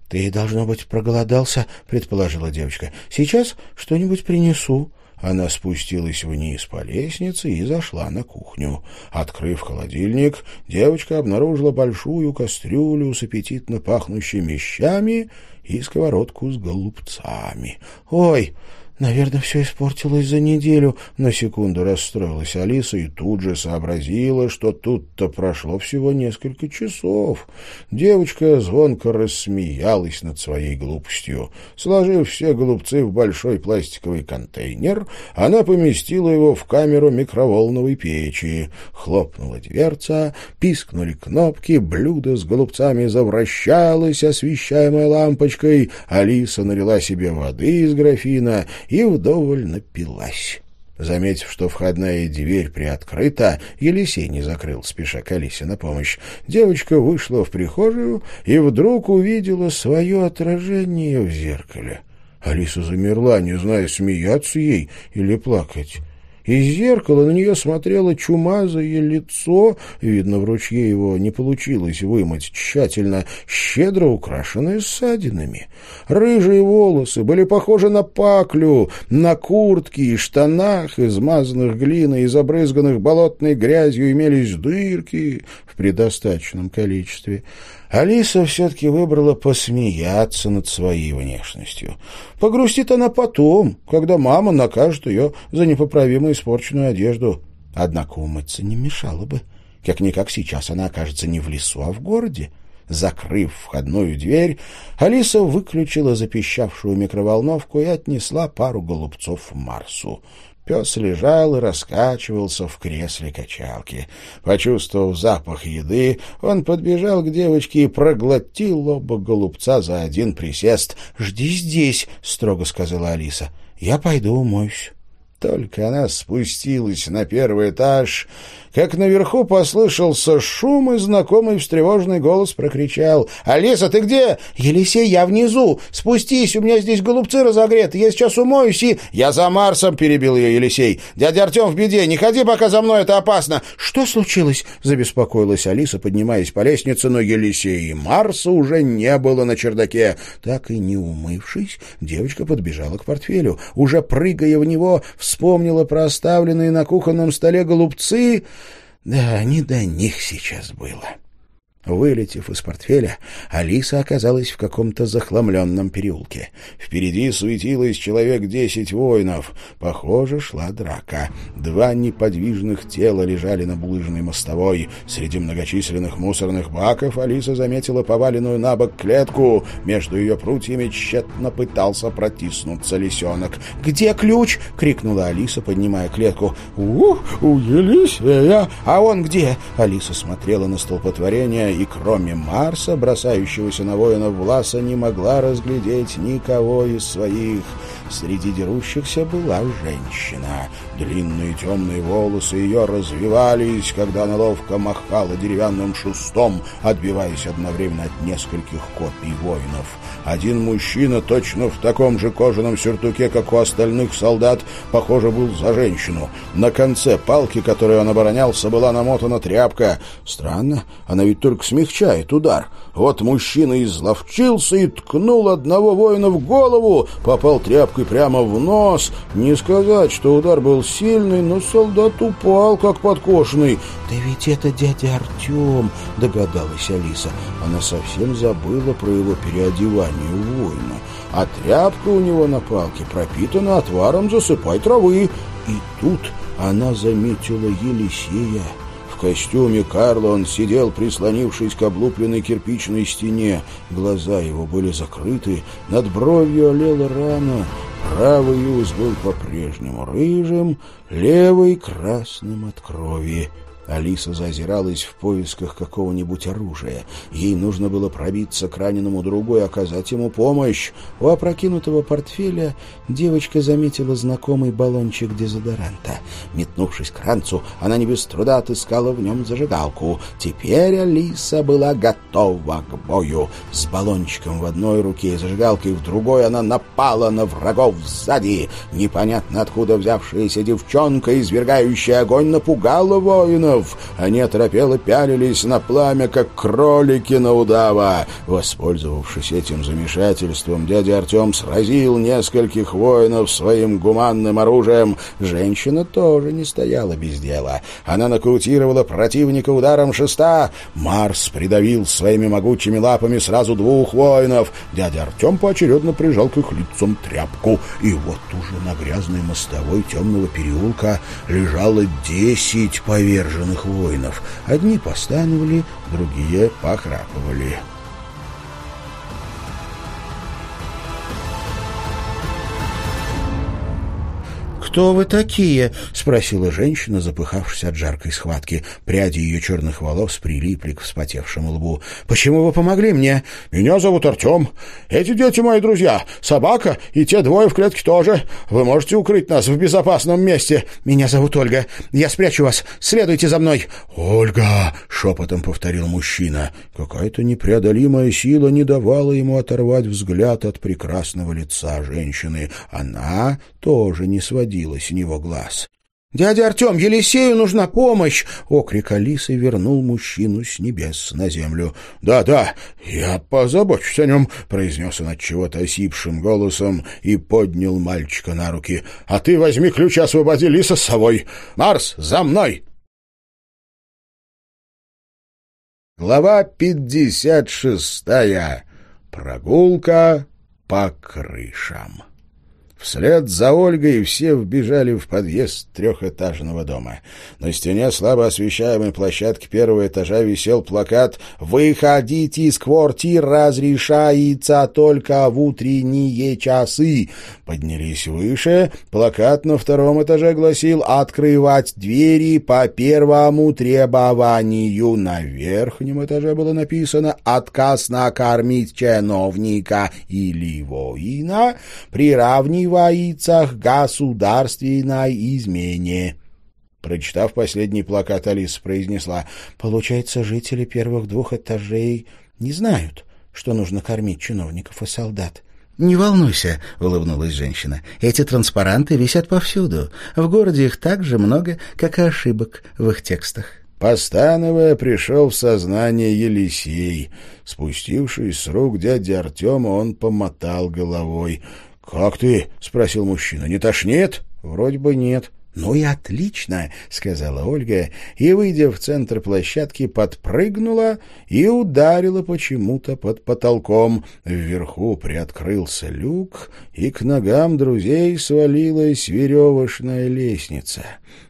Ты, должно быть, проголодался, — предположила девочка. — Сейчас что-нибудь принесу. Она спустилась вниз по лестнице и зашла на кухню. Открыв холодильник, девочка обнаружила большую кастрюлю с аппетитно пахнущими вещами и сковородку с голубцами. «Ой!» Наверное, все испортилось за неделю. На секунду расстроилась Алиса и тут же сообразила, что тут-то прошло всего несколько часов. Девочка звонко рассмеялась над своей глупостью. Сложив все голубцы в большой пластиковый контейнер, она поместила его в камеру микроволновой печи. Хлопнула дверца, пискнули кнопки, блюдо с голубцами завращалось, освещаемое лампочкой. Алиса налила себе воды из графина и вдоволь напилась. Заметив, что входная дверь приоткрыта, Елисей не закрыл, спеша к Алисе на помощь. Девочка вышла в прихожую и вдруг увидела свое отражение в зеркале. Алиса замерла, не зная, смеяться ей или плакать. Из зеркала на нее смотрело чумазое лицо, видно, в ручье его не получилось вымыть тщательно, щедро украшенное ссадинами. Рыжие волосы были похожи на паклю, на куртке и штанах, измазанных глиной и забрызганных болотной грязью, имелись дырки в предостаточном количестве. Алиса все-таки выбрала посмеяться над своей внешностью. Погрустит она потом, когда мама накажет ее за непоправимо испорченную одежду. Однако умыться не мешало бы. Как-никак сейчас она окажется не в лесу, а в городе. Закрыв входную дверь, Алиса выключила запищавшую микроволновку и отнесла пару голубцов Марсу. Пес лежал и раскачивался в кресле качалки. Почувствовав запах еды, он подбежал к девочке и проглотил оба голубца за один присест. «Жди здесь», — строго сказала Алиса. «Я пойду умоюсь». Только она спустилась на первый этаж, как наверху послышался шум, и знакомый встревоженный голос прокричал. «Алиса, ты где?» «Елисей, я внизу. Спустись, у меня здесь голубцы разогреты. Я сейчас умоюсь и...» «Я за Марсом», — перебил ее Елисей. «Дядя Артем в беде. Не ходи пока за мной, это опасно». «Что случилось?» — забеспокоилась Алиса, поднимаясь по лестнице, но Елисея и Марса уже не было на чердаке. Так и не умывшись, девочка подбежала к портфелю. Уже прыгая в него, вспомнила про оставленные на кухонном столе голубцы да, не до них сейчас было. Вылетев из портфеля, Алиса оказалась в каком-то захламленном переулке. Впереди суетилось человек десять воинов. Похоже, шла драка. Два неподвижных тела лежали на булыжной мостовой. Среди многочисленных мусорных баков Алиса заметила поваленную на бок клетку. Между ее прутьями тщетно пытался протиснуться лисенок. «Где ключ?» — крикнула Алиса, поднимая клетку. «Ух, у Елисея!» «А он где?» Алиса смотрела на столпотворение и кроме Марса, бросающегося на воинов Власа, не могла разглядеть никого из своих. Среди дерущихся была женщина. Длинные темные волосы ее развивались, когда она ловко махала деревянным шестом, отбиваясь одновременно от нескольких копий воинов. Один мужчина, точно в таком же кожаном сюртуке, как у остальных солдат, похоже, был за женщину. На конце палки, которой он оборонялся, была намотана тряпка. Странно, она ведь только смягчает удар. Вот мужчина изловчился и ткнул одного воина в голову, попал тряпкой прямо в нос. Не сказать, что удар был сильный, но солдат упал, как подкошенный. «Да ведь это дядя Артем», — догадалась Алиса. Она совсем забыла про его переодевание у воина. А тряпка у него на палке пропитана отваром засыпай травы. И тут она заметила Елисея. В костюме Карла он сидел, прислонившись к облупленной кирпичной стене. Глаза его были закрыты, над бровью олела рана. Правый уз был по-прежнему рыжим, левый — красным от крови. Алиса зазиралась в поисках какого-нибудь оружия. Ей нужно было пробиться к раненому другу и оказать ему помощь. У опрокинутого портфеля девочка заметила знакомый баллончик дезодоранта. Метнувшись к ранцу, она не без труда отыскала в нем зажигалку. Теперь Алиса была готова к бою. С баллончиком в одной руке и зажигалкой в другой она напала на врагов сзади. Непонятно откуда взявшаяся девчонка, извергающая огонь, напугала воинов воинов. Они оторопело пялились на пламя, как кролики на удава. Воспользовавшись этим замешательством, дядя Артем сразил нескольких воинов своим гуманным оружием. Женщина тоже не стояла без дела. Она нокаутировала противника ударом шеста. Марс придавил своими могучими лапами сразу двух воинов. Дядя Артем поочередно прижал к их лицам тряпку. И вот уже на грязной мостовой темного переулка лежало десять поверженных вооруженных воинов. Одни постановали, другие похрапывали. «Кто вы такие?» — спросила женщина, запыхавшись от жаркой схватки. Пряди ее черных волос прилипли к вспотевшему лбу. «Почему вы помогли мне?» «Меня зовут Артем. Эти дети мои друзья. Собака и те двое в клетке тоже. Вы можете укрыть нас в безопасном месте». «Меня зовут Ольга. Я спрячу вас. Следуйте за мной». «Ольга!» — шепотом повторил мужчина. Какая-то непреодолимая сила не давала ему оторвать взгляд от прекрасного лица женщины. Она тоже не сводила сводила с него глаз. «Дядя Артем, Елисею нужна помощь!» Окрик Алисы вернул мужчину с небес на землю. «Да, да, я позабочусь о нем», — произнес он от чего-то осипшим голосом и поднял мальчика на руки. «А ты возьми ключ и освободи Лиса с собой. Марс, за мной!» Глава пятьдесят шестая. Прогулка по крышам. Вслед за Ольгой все вбежали в подъезд трехэтажного дома. На стене слабо освещаемой площадки первого этажа висел плакат «Выходите из квартир разрешается только в утренние часы». Поднялись выше, плакат на втором этаже гласил «Открывать двери по первому требованию». На верхнем этаже было написано «Отказ накормить чиновника или воина приравнивать воицах государственной измене». Прочитав последний плакат, Алиса произнесла, «Получается, жители первых двух этажей не знают, что нужно кормить чиновников и солдат». «Не волнуйся», — улыбнулась женщина. «Эти транспаранты висят повсюду. В городе их так же много, как и ошибок в их текстах». Постановая, пришел в сознание Елисей. Спустившись с рук дяди Артема, он помотал головой. «Как ты?» — спросил мужчина. «Не тошнит?» «Вроде бы нет». «Ну и отлично», — сказала Ольга, и, выйдя в центр площадки, подпрыгнула и ударила почему-то под потолком. Вверху приоткрылся люк, и к ногам друзей свалилась веревочная лестница.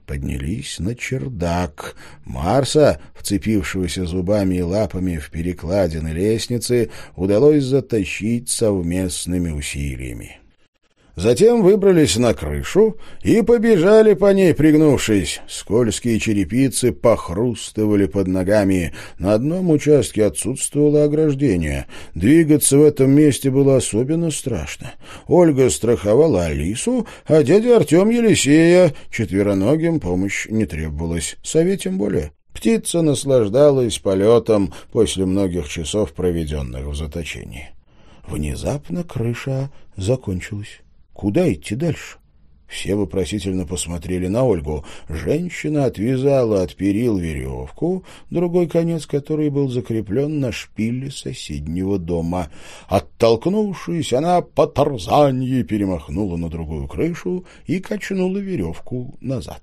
Поднялись на чердак. Марса, вцепившегося зубами и лапами в перекладины лестницы, удалось затащить совместными усилиями. Затем выбрались на крышу и побежали по ней, пригнувшись. Скользкие черепицы похрустывали под ногами. На одном участке отсутствовало ограждение. Двигаться в этом месте было особенно страшно. Ольга страховала Алису, а дядя Артем Елисея. Четвероногим помощь не требовалась. Сове тем более. Птица наслаждалась полетом после многих часов, проведенных в заточении. Внезапно крыша закончилась. Куда идти дальше? Все вопросительно посмотрели на Ольгу. Женщина отвязала от перил веревку, другой конец которой был закреплен на шпиле соседнего дома. Оттолкнувшись, она по тарзанье перемахнула на другую крышу и качнула веревку назад.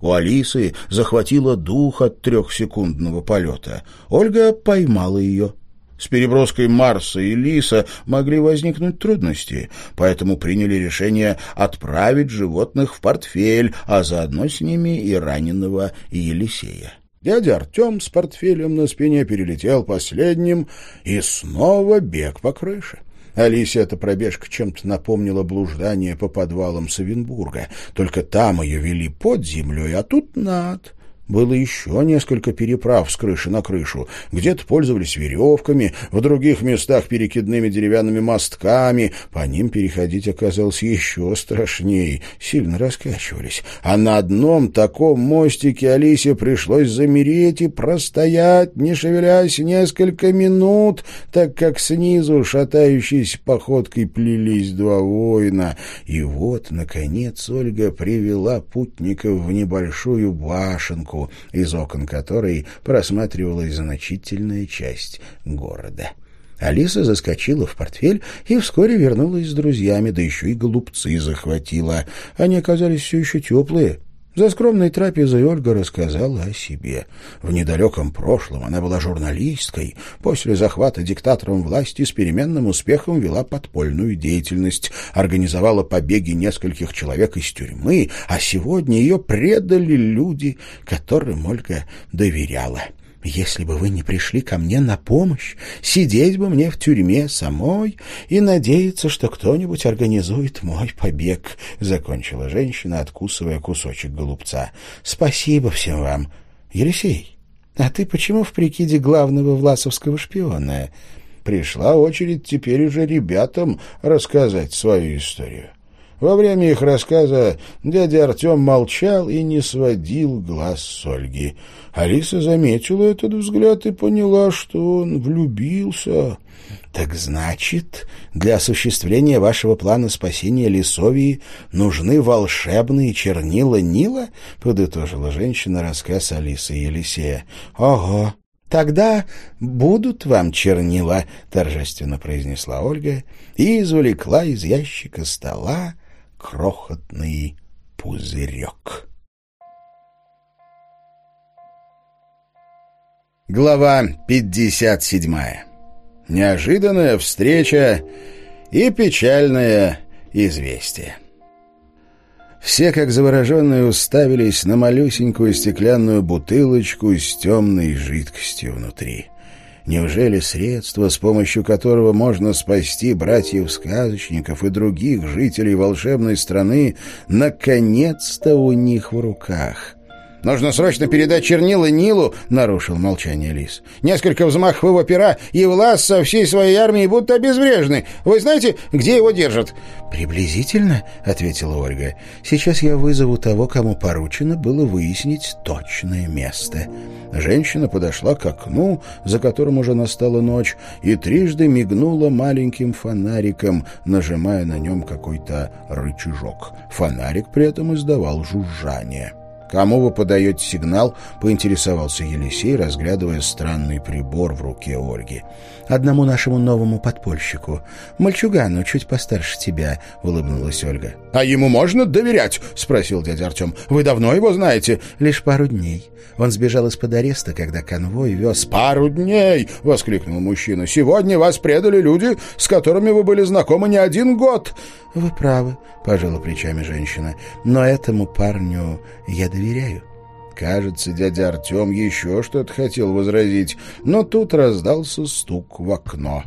У Алисы захватило дух от трехсекундного полета. Ольга поймала ее с переброской Марса и Лиса могли возникнуть трудности, поэтому приняли решение отправить животных в портфель, а заодно с ними и раненого Елисея. Дядя Артем с портфелем на спине перелетел последним, и снова бег по крыше. Алисе эта пробежка чем-то напомнила блуждание по подвалам Савенбурга, только там ее вели под землей, а тут над. Было еще несколько переправ с крыши на крышу. Где-то пользовались веревками, в других местах перекидными деревянными мостками. По ним переходить оказалось еще страшнее, сильно раскачивались. А на одном таком мостике Алисе пришлось замереть и простоять, не шевелясь, несколько минут, так как снизу шатающейся походкой плелись два воина. И вот, наконец, Ольга привела путников в небольшую башенку, арку, из окон которой просматривалась значительная часть города. Алиса заскочила в портфель и вскоре вернулась с друзьями, да еще и голубцы захватила. Они оказались все еще теплые, за скромной трапезой Ольга рассказала о себе. В недалеком прошлом она была журналисткой, после захвата диктатором власти с переменным успехом вела подпольную деятельность, организовала побеги нескольких человек из тюрьмы, а сегодня ее предали люди, которым Ольга доверяла. Если бы вы не пришли ко мне на помощь, сидеть бы мне в тюрьме самой и надеяться, что кто-нибудь организует мой побег», — закончила женщина, откусывая кусочек голубца. «Спасибо всем вам. Елисей, а ты почему в прикиде главного власовского шпиона?» Пришла очередь теперь уже ребятам рассказать свою историю. Во время их рассказа дядя Артем молчал и не сводил глаз с Ольги. Алиса заметила этот взгляд и поняла, что он влюбился. «Так значит, для осуществления вашего плана спасения Лисовии нужны волшебные чернила Нила?» — подытожила женщина рассказ Алисы и Елисея. «Ого! Тогда будут вам чернила!» — торжественно произнесла Ольга и извлекла из ящика стола крохотный пузырек. Глава 57. Неожиданная встреча и печальное известие. Все, как завороженные, уставились на малюсенькую стеклянную бутылочку с темной жидкостью внутри. Неужели средство, с помощью которого можно спасти братьев-сказочников и других жителей волшебной страны, наконец-то у них в руках? «Нужно срочно передать чернила Нилу», — нарушил молчание Лис. «Несколько взмахов его пера, и Влас со всей своей армией будут обезврежены. Вы знаете, где его держат?» «Приблизительно», — ответила Ольга. «Сейчас я вызову того, кому поручено было выяснить точное место». Женщина подошла к окну, за которым уже настала ночь, и трижды мигнула маленьким фонариком, нажимая на нем какой-то рычажок. Фонарик при этом издавал жужжание. «Кому вы подаете сигнал?» — поинтересовался Елисей, разглядывая странный прибор в руке Ольги. «Одному нашему новому подпольщику. Мальчугану, чуть постарше тебя», — улыбнулась Ольга. «А ему можно доверять?» — спросил дядя Артем. «Вы давно его знаете?» «Лишь пару дней. Он сбежал из-под ареста, когда конвой вез...» «Пару дней!» — воскликнул мужчина. «Сегодня вас предали люди, с которыми вы были знакомы не один год!» «Вы правы», — пожала плечами женщина. «Но этому парню я доверяю». Кажется, дядя Артем еще что-то хотел возразить, но тут раздался стук в окно.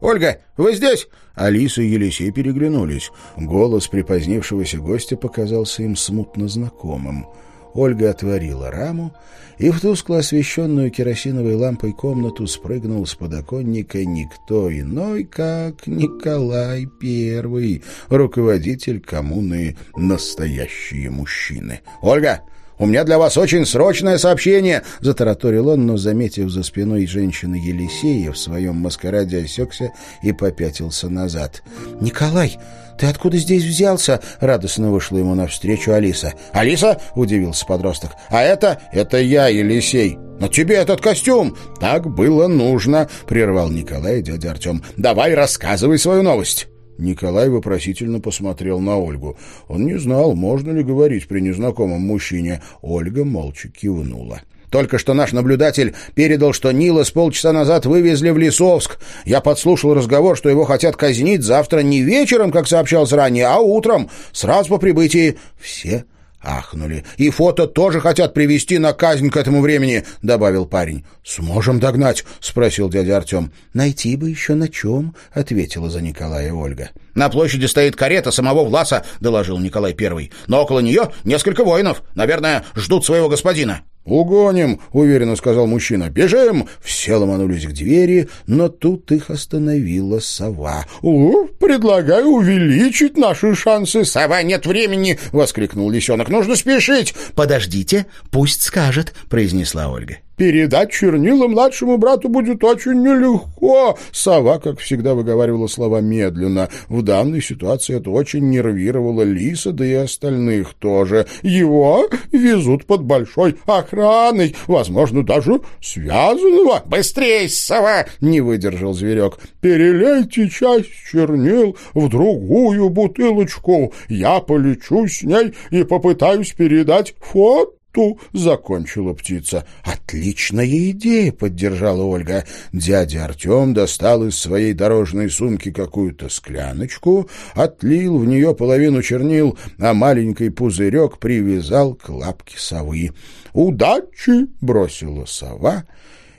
«Ольга, вы здесь?» Алиса и Елисей переглянулись. Голос припозднившегося гостя показался им смутно знакомым. Ольга отворила раму, и в тускло освещенную керосиновой лампой комнату спрыгнул с подоконника никто иной, как Николай Первый, руководитель коммуны «Настоящие мужчины». «Ольга, у меня для вас очень срочное сообщение!» — затараторил он, но, заметив за спиной женщины Елисея, в своем маскараде осекся и попятился назад. «Николай, ты откуда здесь взялся?» — радостно вышла ему навстречу Алиса. «Алиса?» — удивился подросток. «А это? Это я, Елисей!» «Но тебе этот костюм!» «Так было нужно!» — прервал Николай дядя Артем. «Давай рассказывай свою новость!» Николай вопросительно посмотрел на Ольгу. Он не знал, можно ли говорить при незнакомом мужчине. Ольга молча кивнула. Только что наш наблюдатель передал, что Нила с полчаса назад вывезли в Лисовск. Я подслушал разговор, что его хотят казнить завтра не вечером, как сообщалось ранее, а утром, сразу по прибытии. Все ахнули. «И фото тоже хотят привести на казнь к этому времени», — добавил парень. «Сможем догнать?» — спросил дядя Артем. «Найти бы еще на чем», — ответила за Николая Ольга. «На площади стоит карета самого Власа», — доложил Николай Первый. «Но около нее несколько воинов. Наверное, ждут своего господина». «Угоним», — уверенно сказал мужчина. «Бежим!» Все ломанулись к двери, но тут их остановила сова. «О, предлагаю увеличить наши шансы». «Сова, нет времени!» — воскликнул лисенок. «Нужно спешить!» «Подождите, пусть скажет», — произнесла Ольга. Передать чернила младшему брату будет очень нелегко. Сова, как всегда, выговаривала слова медленно. В данной ситуации это очень нервировало Лиса, да и остальных тоже. Его везут под большой охраной, возможно, даже связанного. «Быстрей, сова!» — не выдержал зверек. «Перелейте часть чернил в другую бутылочку. Я полечу с ней и попытаюсь передать фото ту закончила птица. «Отличная идея!» — поддержала Ольга. Дядя Артем достал из своей дорожной сумки какую-то скляночку, отлил в нее половину чернил, а маленький пузырек привязал к лапке совы. «Удачи!» — бросила сова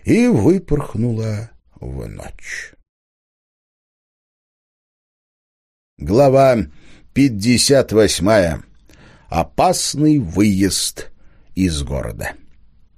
и выпорхнула в ночь. Глава пятьдесят восьмая. Опасный выезд из города.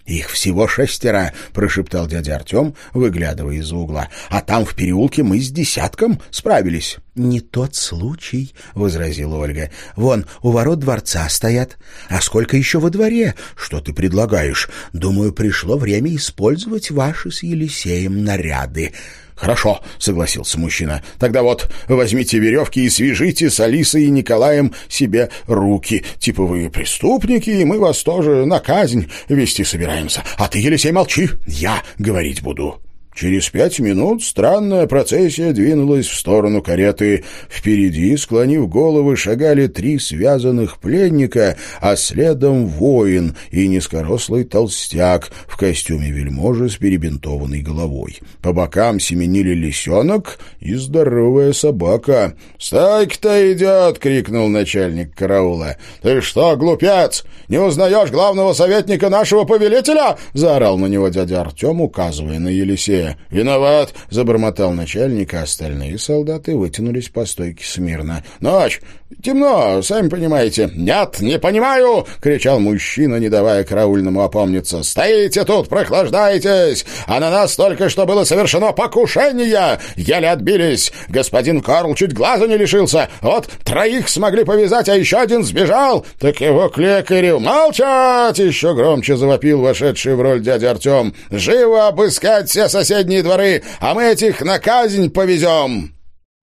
«Их всего шестеро», — прошептал дядя Артем, выглядывая из угла. «А там в переулке мы с десятком справились». «Не тот случай», — возразила Ольга. «Вон, у ворот дворца стоят. А сколько еще во дворе? Что ты предлагаешь? Думаю, пришло время использовать ваши с Елисеем наряды». «Хорошо», — согласился мужчина. «Тогда вот возьмите веревки и свяжите с Алисой и Николаем себе руки. Типа вы преступники, и мы вас тоже на казнь вести собираемся. А ты, Елисей, молчи, я говорить буду». Через пять минут странная процессия двинулась в сторону кареты. Впереди, склонив головы, шагали три связанных пленника, а следом воин и низкорослый толстяк в костюме вельможи с перебинтованной головой. По бокам семенили лисенок и здоровая собака. «Стой, идет!» — крикнул начальник караула. «Ты что, глупец, не узнаешь главного советника нашего повелителя?» — заорал на него дядя Артем, указывая на Елисея. Алексея. «Виноват!» — забормотал начальник, а остальные солдаты вытянулись по стойке смирно. «Ночь! Темно, сами понимаете». «Нет, не понимаю!» — кричал мужчина, не давая караульному опомниться. «Стоите тут, прохлаждаетесь! А на нас только что было совершено покушение! Еле отбились! Господин Карл чуть глаза не лишился! Вот троих смогли повязать, а еще один сбежал! Так его к лекарю! Молчать!» — еще громче завопил вошедший в роль дядя Артем. «Живо обыскать все соседние дворы, а мы этих на казнь повезем!»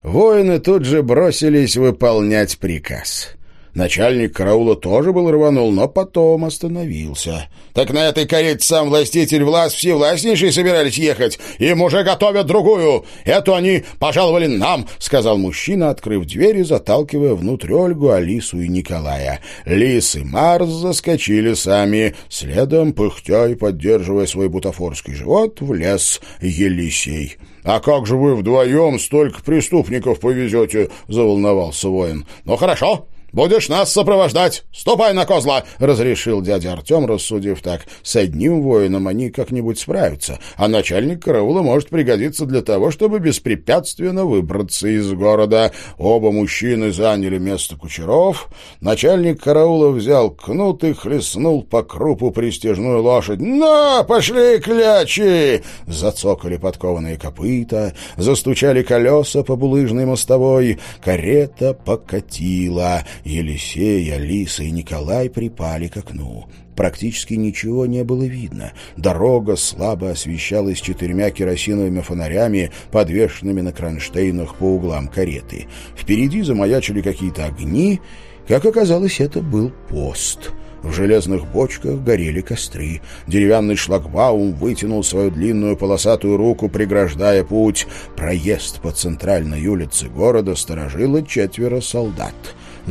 Воины тут же бросились выполнять приказ. Начальник караула тоже был рванул, но потом остановился. «Так на этой карете сам властитель власть всевластнейший собирались ехать. Им уже готовят другую. Эту они пожаловали нам», — сказал мужчина, открыв дверь и заталкивая внутрь Ольгу, Алису и Николая. Лис и Марс заскочили сами. Следом, пыхтя и поддерживая свой бутафорский живот, влез Елисей. «А как же вы вдвоем столько преступников повезете?» — заволновался воин. «Ну хорошо, Будешь нас сопровождать. Ступай на козла!» — разрешил дядя Артем, рассудив так. «С одним воином они как-нибудь справятся, а начальник караула может пригодиться для того, чтобы беспрепятственно выбраться из города». Оба мужчины заняли место кучеров. Начальник караула взял кнут и хлестнул по крупу пристежную лошадь. «На, пошли, клячи!» Зацокали подкованные копыта, застучали колеса по булыжной мостовой, карета покатила — Елисей, Алиса и Николай припали к окну. Практически ничего не было видно. Дорога слабо освещалась четырьмя керосиновыми фонарями, подвешенными на кронштейнах по углам кареты. Впереди замаячили какие-то огни. Как оказалось, это был пост. В железных бочках горели костры. Деревянный шлагбаум вытянул свою длинную полосатую руку, преграждая путь. Проезд по центральной улице города сторожило четверо солдат.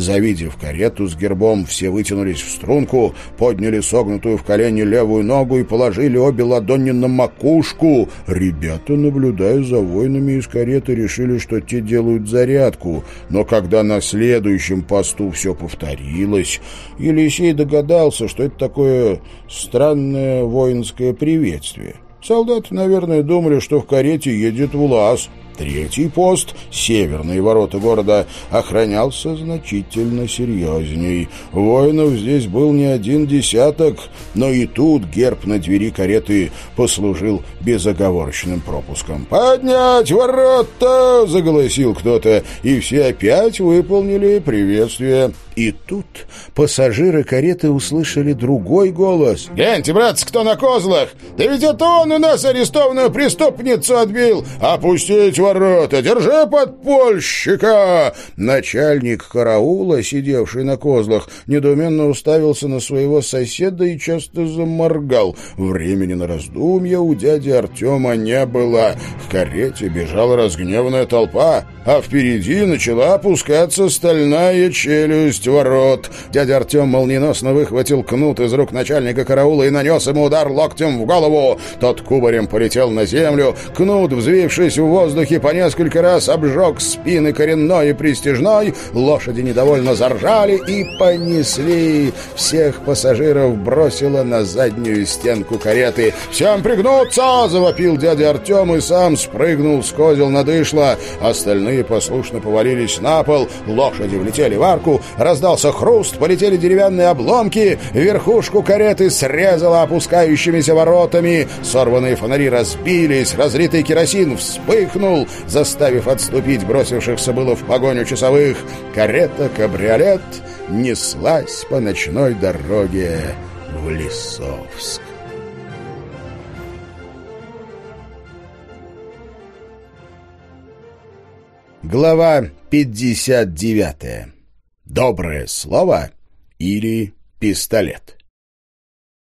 Завидев карету с гербом, все вытянулись в струнку, подняли согнутую в колени левую ногу и положили обе ладони на макушку. Ребята, наблюдая за воинами из кареты, решили, что те делают зарядку. Но когда на следующем посту все повторилось, Елисей догадался, что это такое странное воинское приветствие. Солдаты, наверное, думали, что в карете едет Влас. Третий пост, северные ворота города, охранялся значительно серьезней. Воинов здесь был не один десяток, но и тут герб на двери кареты послужил безоговорочным пропуском. «Поднять ворота!» — заголосил кто-то, и все опять выполнили приветствие. И тут пассажиры кареты услышали другой голос. «Гляньте, братцы, кто на козлах! Да ведь это он у нас арестованную преступницу отбил! Опустить ворота! Держи подпольщика!» Начальник караула, сидевший на козлах, недоуменно уставился на своего соседа и часто заморгал. Времени на раздумья у дяди Артема не было. В карете бежала разгневанная толпа, а впереди начала опускаться стальная челюсть ворот. Дядя Артем молниеносно выхватил кнут из рук начальника караула и нанес ему удар локтем в голову. Тот кубарем полетел на землю. Кнут, взвившись в воздухе, по несколько раз обжег спины коренной и пристижной. Лошади недовольно заржали и понесли. Всех пассажиров бросило на заднюю стенку кареты. «Всем пригнуться!» — завопил дядя Артем и сам спрыгнул с козел на дышло. Остальные послушно повалились на пол. Лошади влетели в арку, раздался хруст, полетели деревянные обломки, верхушку кареты срезала опускающимися воротами, сорванные фонари разбились, разлитый керосин вспыхнул, заставив отступить бросившихся было в погоню часовых. Карета-кабриолет неслась по ночной дороге в Лисовск. Глава 59 Доброе слово или пистолет.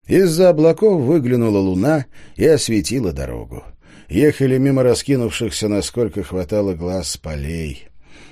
Из-за облаков выглянула луна и осветила дорогу. Ехали мимо раскинувшихся, насколько хватало глаз, полей.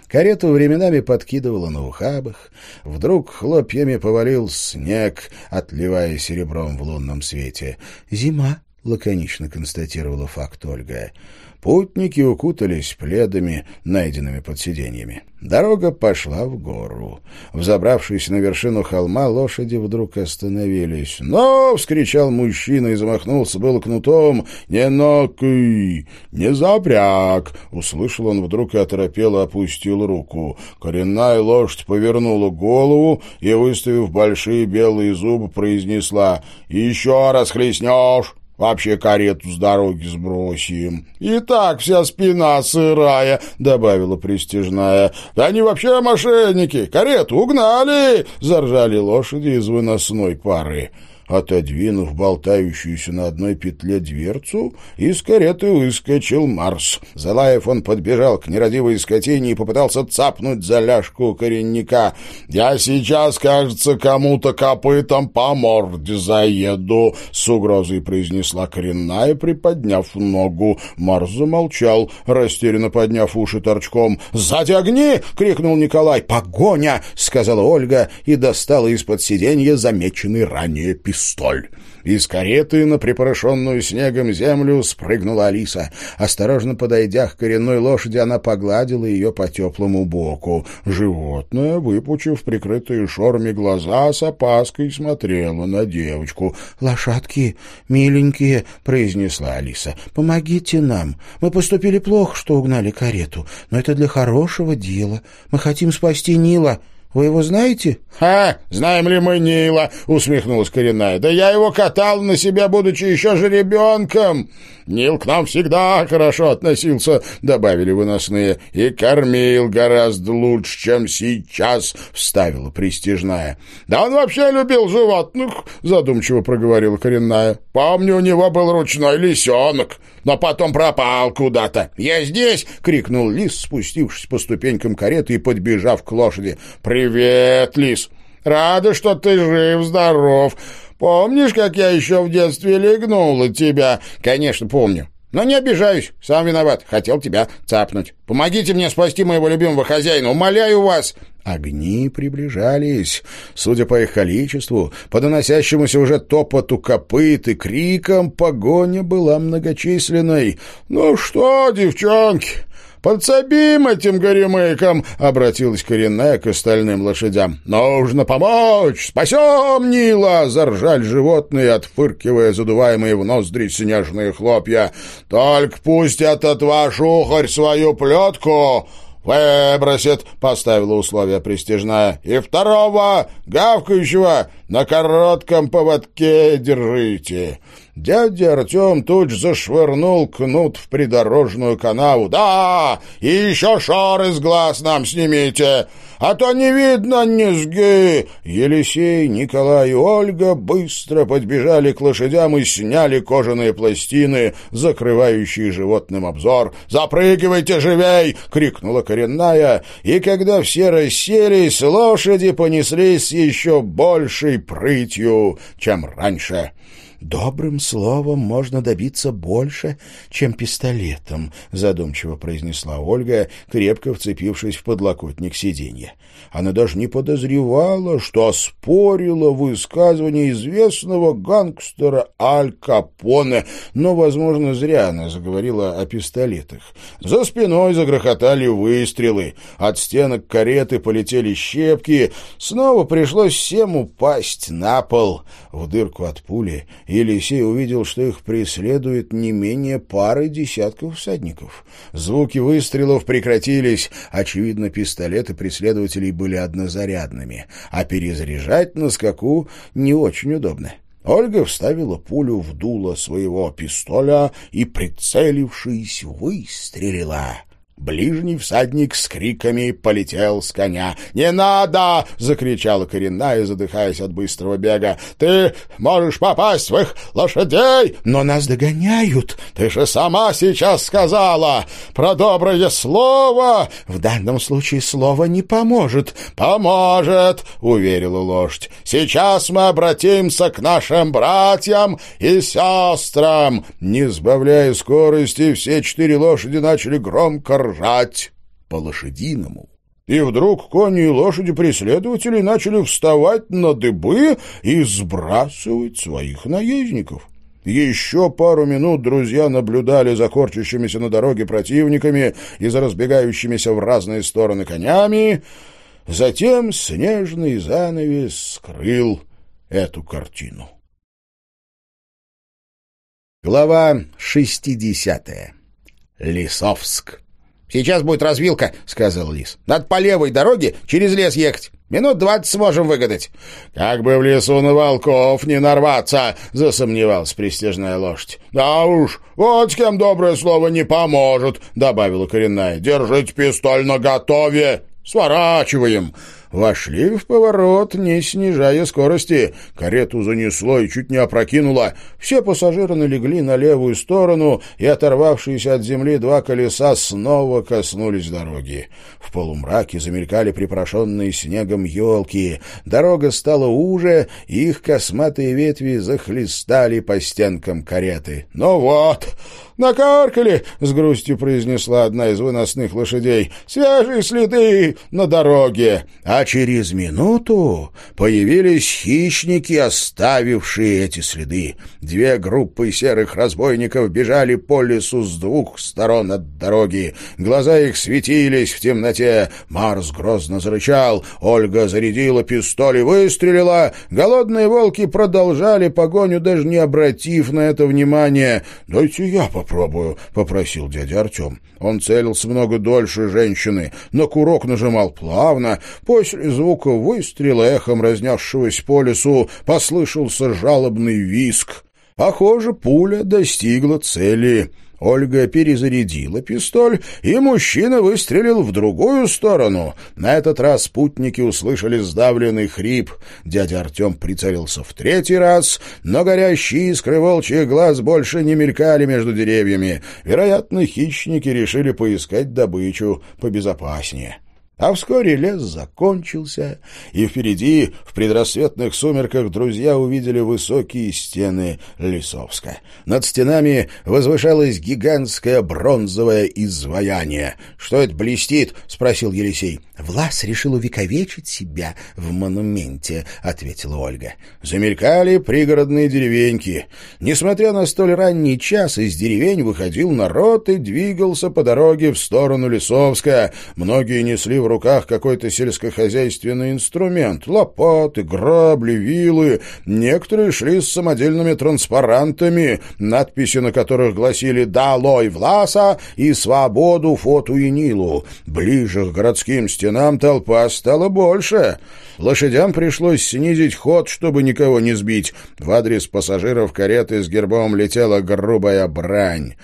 Карету временами подкидывала на ухабах. Вдруг хлопьями повалил снег, отливая серебром в лунном свете. «Зима», — лаконично констатировала факт Ольга. Путники укутались пледами, найденными под сиденьями. Дорога пошла в гору. Взобравшись на вершину холма, лошади вдруг остановились. «Но!» — вскричал мужчина и замахнулся был кнутом. «Не нокай! Не запряг!» — услышал он вдруг и оторопело опустил руку. Коренная лошадь повернула голову и, выставив большие белые зубы, произнесла «Еще раз хлестнешь!» Вообще карету с дороги сбросим. И так вся спина сырая, — добавила престижная. Они вообще мошенники. Карету угнали, — заржали лошади из выносной пары. Отодвинув болтающуюся на одной петле дверцу, из кареты выскочил Марс. Залаев он подбежал к нерадивой скотине и попытался цапнуть за ляжку коренника. «Я сейчас, кажется, кому-то копытом по морде заеду», — с угрозой произнесла коренная, приподняв ногу. Марс замолчал, растерянно подняв уши торчком. «Сзади огни!» — крикнул Николай. «Погоня!» — сказала Ольга и достала из-под сиденья замеченный ранее пистолет пистоль. Из кареты на припорошенную снегом землю спрыгнула Алиса. Осторожно подойдя к коренной лошади, она погладила ее по теплому боку. Животное, выпучив прикрытые шорами глаза, с опаской смотрела на девочку. «Лошадки, миленькие», — произнесла Алиса, — «помогите нам. Мы поступили плохо, что угнали карету, но это для хорошего дела. Мы хотим спасти Нила». Вы его знаете? — Ха! Знаем ли мы Нила? — усмехнулась коренная. — Да я его катал на себя, будучи еще же ребенком. Нил к нам всегда хорошо относился, — добавили выносные, — и кормил гораздо лучше, чем сейчас, — вставила престижная. — Да он вообще любил животных, — задумчиво проговорила коренная. — Помню, у него был ручной лисенок, но потом пропал куда-то. — Я здесь! — крикнул лис, спустившись по ступенькам кареты и подбежав к лошади. «Привет, лис! Рада, что ты жив-здоров. Помнишь, как я еще в детстве легнул от тебя?» «Конечно, помню. Но не обижаюсь, сам виноват. Хотел тебя цапнуть. Помогите мне спасти моего любимого хозяина, умоляю вас!» Огни приближались. Судя по их количеству, по доносящемуся уже топоту копыт и крикам, погоня была многочисленной. «Ну что, девчонки, «Подсобим этим горемыкам!» — обратилась коренная к остальным лошадям. «Нужно помочь! Спасем Нила!» — заржали животные, отфыркивая задуваемые в ноздри снежные хлопья. «Только пусть этот ваш ухарь свою плетку «Выбросит!» — поставила условие престижная. «И второго, гавкающего, на коротком поводке держите!» Дядя Артем тут же зашвырнул кнут в придорожную канаву. «Да! И еще шор из глаз нам снимите! А то не видно низги!» Елисей, Николай и Ольга быстро подбежали к лошадям и сняли кожаные пластины, закрывающие животным обзор. «Запрыгивайте живей!» — крикнула коренная, и когда все расселись, лошади понеслись еще большей прытью, чем раньше. «Добрым словом можно добиться больше, чем пистолетом», — задумчиво произнесла Ольга, крепко вцепившись в подлокотник сиденья. Она даже не подозревала, что оспорила высказывание известного гангстера Аль Капоне, но, возможно, зря она заговорила о пистолетах. За спиной загрохотали выстрелы, от стенок кареты полетели щепки, снова пришлось всем упасть на пол. В дырку от пули Елисей увидел, что их преследует не менее пары десятков всадников. Звуки выстрелов прекратились. Очевидно, пистолеты преследователей были однозарядными, а перезаряжать на скаку не очень удобно. Ольга вставила пулю в дуло своего пистоля и, прицелившись, выстрелила. Ближний всадник с криками полетел с коня. «Не надо!» — закричала коренная, задыхаясь от быстрого бега. «Ты можешь попасть в их лошадей, но нас догоняют. Ты же сама сейчас сказала про доброе слово. В данном случае слово не поможет». «Поможет!» — уверила лошадь. «Сейчас мы обратимся к нашим братьям и сестрам». Не сбавляя скорости, все четыре лошади начали громко ржать по-лошадиному. И вдруг кони и лошади преследователей начали вставать на дыбы и сбрасывать своих наездников. Еще пару минут друзья наблюдали за корчащимися на дороге противниками и за разбегающимися в разные стороны конями. Затем снежный занавес скрыл эту картину. Глава шестидесятая. Лисовск. «Сейчас будет развилка», — сказал Лис. «Надо по левой дороге через лес ехать. Минут двадцать сможем выгадать». «Как бы в лесу на волков не нарваться», — засомневалась престижная лошадь. «Да уж, вот с кем доброе слово не поможет», — добавила коренная. «Держите пистоль наготове. Сворачиваем». Вошли в поворот, не снижая скорости. Карету занесло и чуть не опрокинуло. Все пассажиры налегли на левую сторону, и оторвавшиеся от земли два колеса снова коснулись дороги. В полумраке замелькали припорошенные снегом елки. Дорога стала уже, и их косматые ветви захлестали по стенкам кареты. «Ну вот!» «Накаркали!» — с грустью произнесла одна из выносных лошадей. «Свежие следы на дороге!» А через минуту появились хищники, оставившие эти следы. Две группы серых разбойников бежали по лесу с двух сторон от дороги. Глаза их светились в темноте. Марс грозно зарычал. Ольга зарядила пистоль и выстрелила. Голодные волки продолжали погоню, даже не обратив на это внимания. «Дайте я попробую попробую», — попросил дядя Артем. Он целился много дольше женщины, на курок нажимал плавно. После звука выстрела, эхом разнесшегося по лесу, послышался жалобный виск. Похоже, пуля достигла цели. Ольга перезарядила пистоль, и мужчина выстрелил в другую сторону. На этот раз спутники услышали сдавленный хрип. Дядя Артем прицелился в третий раз, но горящие искры волчьих глаз больше не мелькали между деревьями. Вероятно, хищники решили поискать добычу побезопаснее. А вскоре лес закончился, и впереди, в предрассветных сумерках, друзья увидели высокие стены Лисовска. Над стенами возвышалось гигантское бронзовое изваяние. «Что это блестит?» — спросил Елисей. «Влас решил увековечить себя в монументе», — ответила Ольга. Замелькали пригородные деревеньки. Несмотря на столь ранний час, из деревень выходил народ и двигался по дороге в сторону Лисовска. Многие несли в руках какой-то сельскохозяйственный инструмент — лопаты, грабли, вилы. Некоторые шли с самодельными транспарантами, надписи на которых гласили «Долой Власа» и «Свободу Фоту и Нилу». Ближе к городским стенам толпа стала больше. Лошадям пришлось снизить ход, чтобы никого не сбить. В адрес пассажиров кареты с гербом летела грубая брань.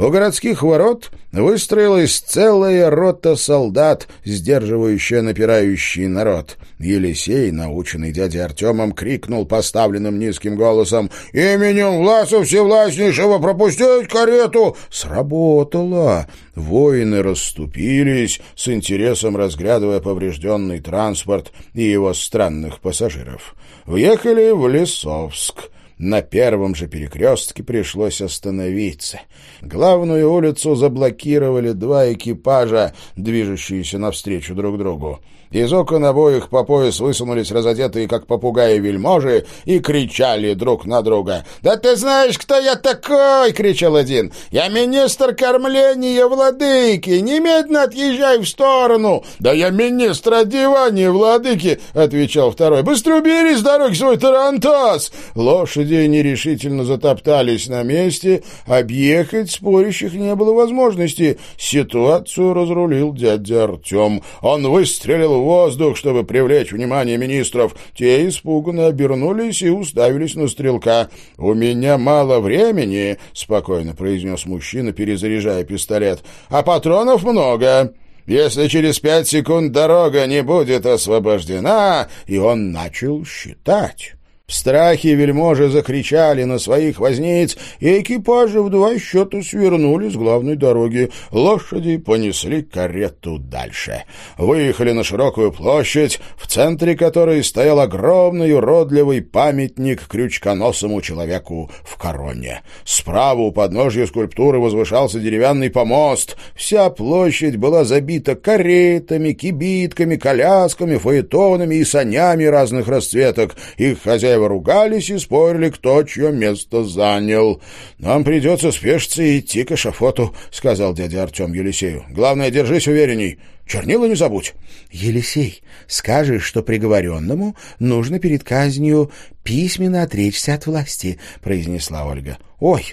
У городских ворот выстроилась целая рота солдат, сдерживающая напирающий народ. Елисей, наученный дядей Артемом, крикнул поставленным низким голосом «Именем Власа Всевластнейшего пропустить карету!» Сработало. Воины расступились, с интересом разглядывая поврежденный транспорт и его странных пассажиров. Въехали в Лесовск. На первом же перекрестке пришлось остановиться. Главную улицу заблокировали два экипажа, движущиеся навстречу друг другу. Из окон обоих по пояс высунулись разодетые, как попугаи вельможи, и кричали друг на друга. «Да ты знаешь, кто я такой!» — кричал один. «Я министр кормления владыки! Немедленно отъезжай в сторону!» «Да я министр одевания владыки!» — отвечал второй. «Быстро убери с дороги свой тарантас!» Лошади нерешительно затоптались на месте. Объехать спорящих не было возможности. Ситуацию разрулил дядя Артем. Он выстрелил воздух, чтобы привлечь внимание министров. Те испуганно обернулись и уставились на стрелка. «У меня мало времени», — спокойно произнес мужчина, перезаряжая пистолет. «А патронов много». Если через пять секунд дорога не будет освобождена, и он начал считать. В страхе вельможи закричали на своих возниц, и экипажи в два счета свернули с главной дороги. Лошади понесли карету дальше. Выехали на широкую площадь, в центре которой стоял огромный уродливый памятник крючконосому человеку в короне. Справа у подножья скульптуры возвышался деревянный помост. Вся площадь была забита каретами, кибитками, колясками, фаэтонами и санями разных расцветок. Их хозяева хозяева ругались и спорили, кто чье место занял. «Нам придется спешиться и идти к эшафоту», — сказал дядя Артем Елисею. «Главное, держись уверенней. Чернила не забудь». «Елисей, скажешь, что приговоренному нужно перед казнью письменно отречься от власти», — произнесла Ольга. «Ой,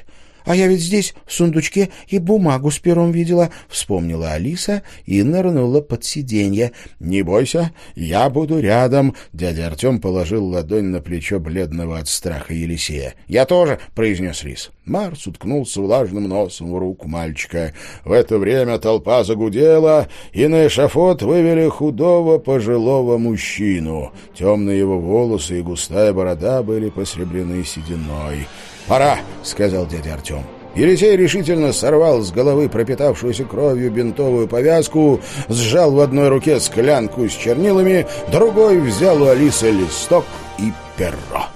«А я ведь здесь в сундучке и бумагу с пером видела», — вспомнила Алиса и нырнула под сиденье. «Не бойся, я буду рядом», — дядя Артем положил ладонь на плечо бледного от страха Елисея. «Я тоже», — произнес Лис. Марс уткнулся влажным носом в руку мальчика. В это время толпа загудела, и на эшафот вывели худого пожилого мужчину. Темные его волосы и густая борода были посребрены сединой. «Пора», — сказал дядя Артем. Елисей решительно сорвал с головы пропитавшуюся кровью бинтовую повязку, сжал в одной руке склянку с чернилами, другой взял у Алисы листок и перо.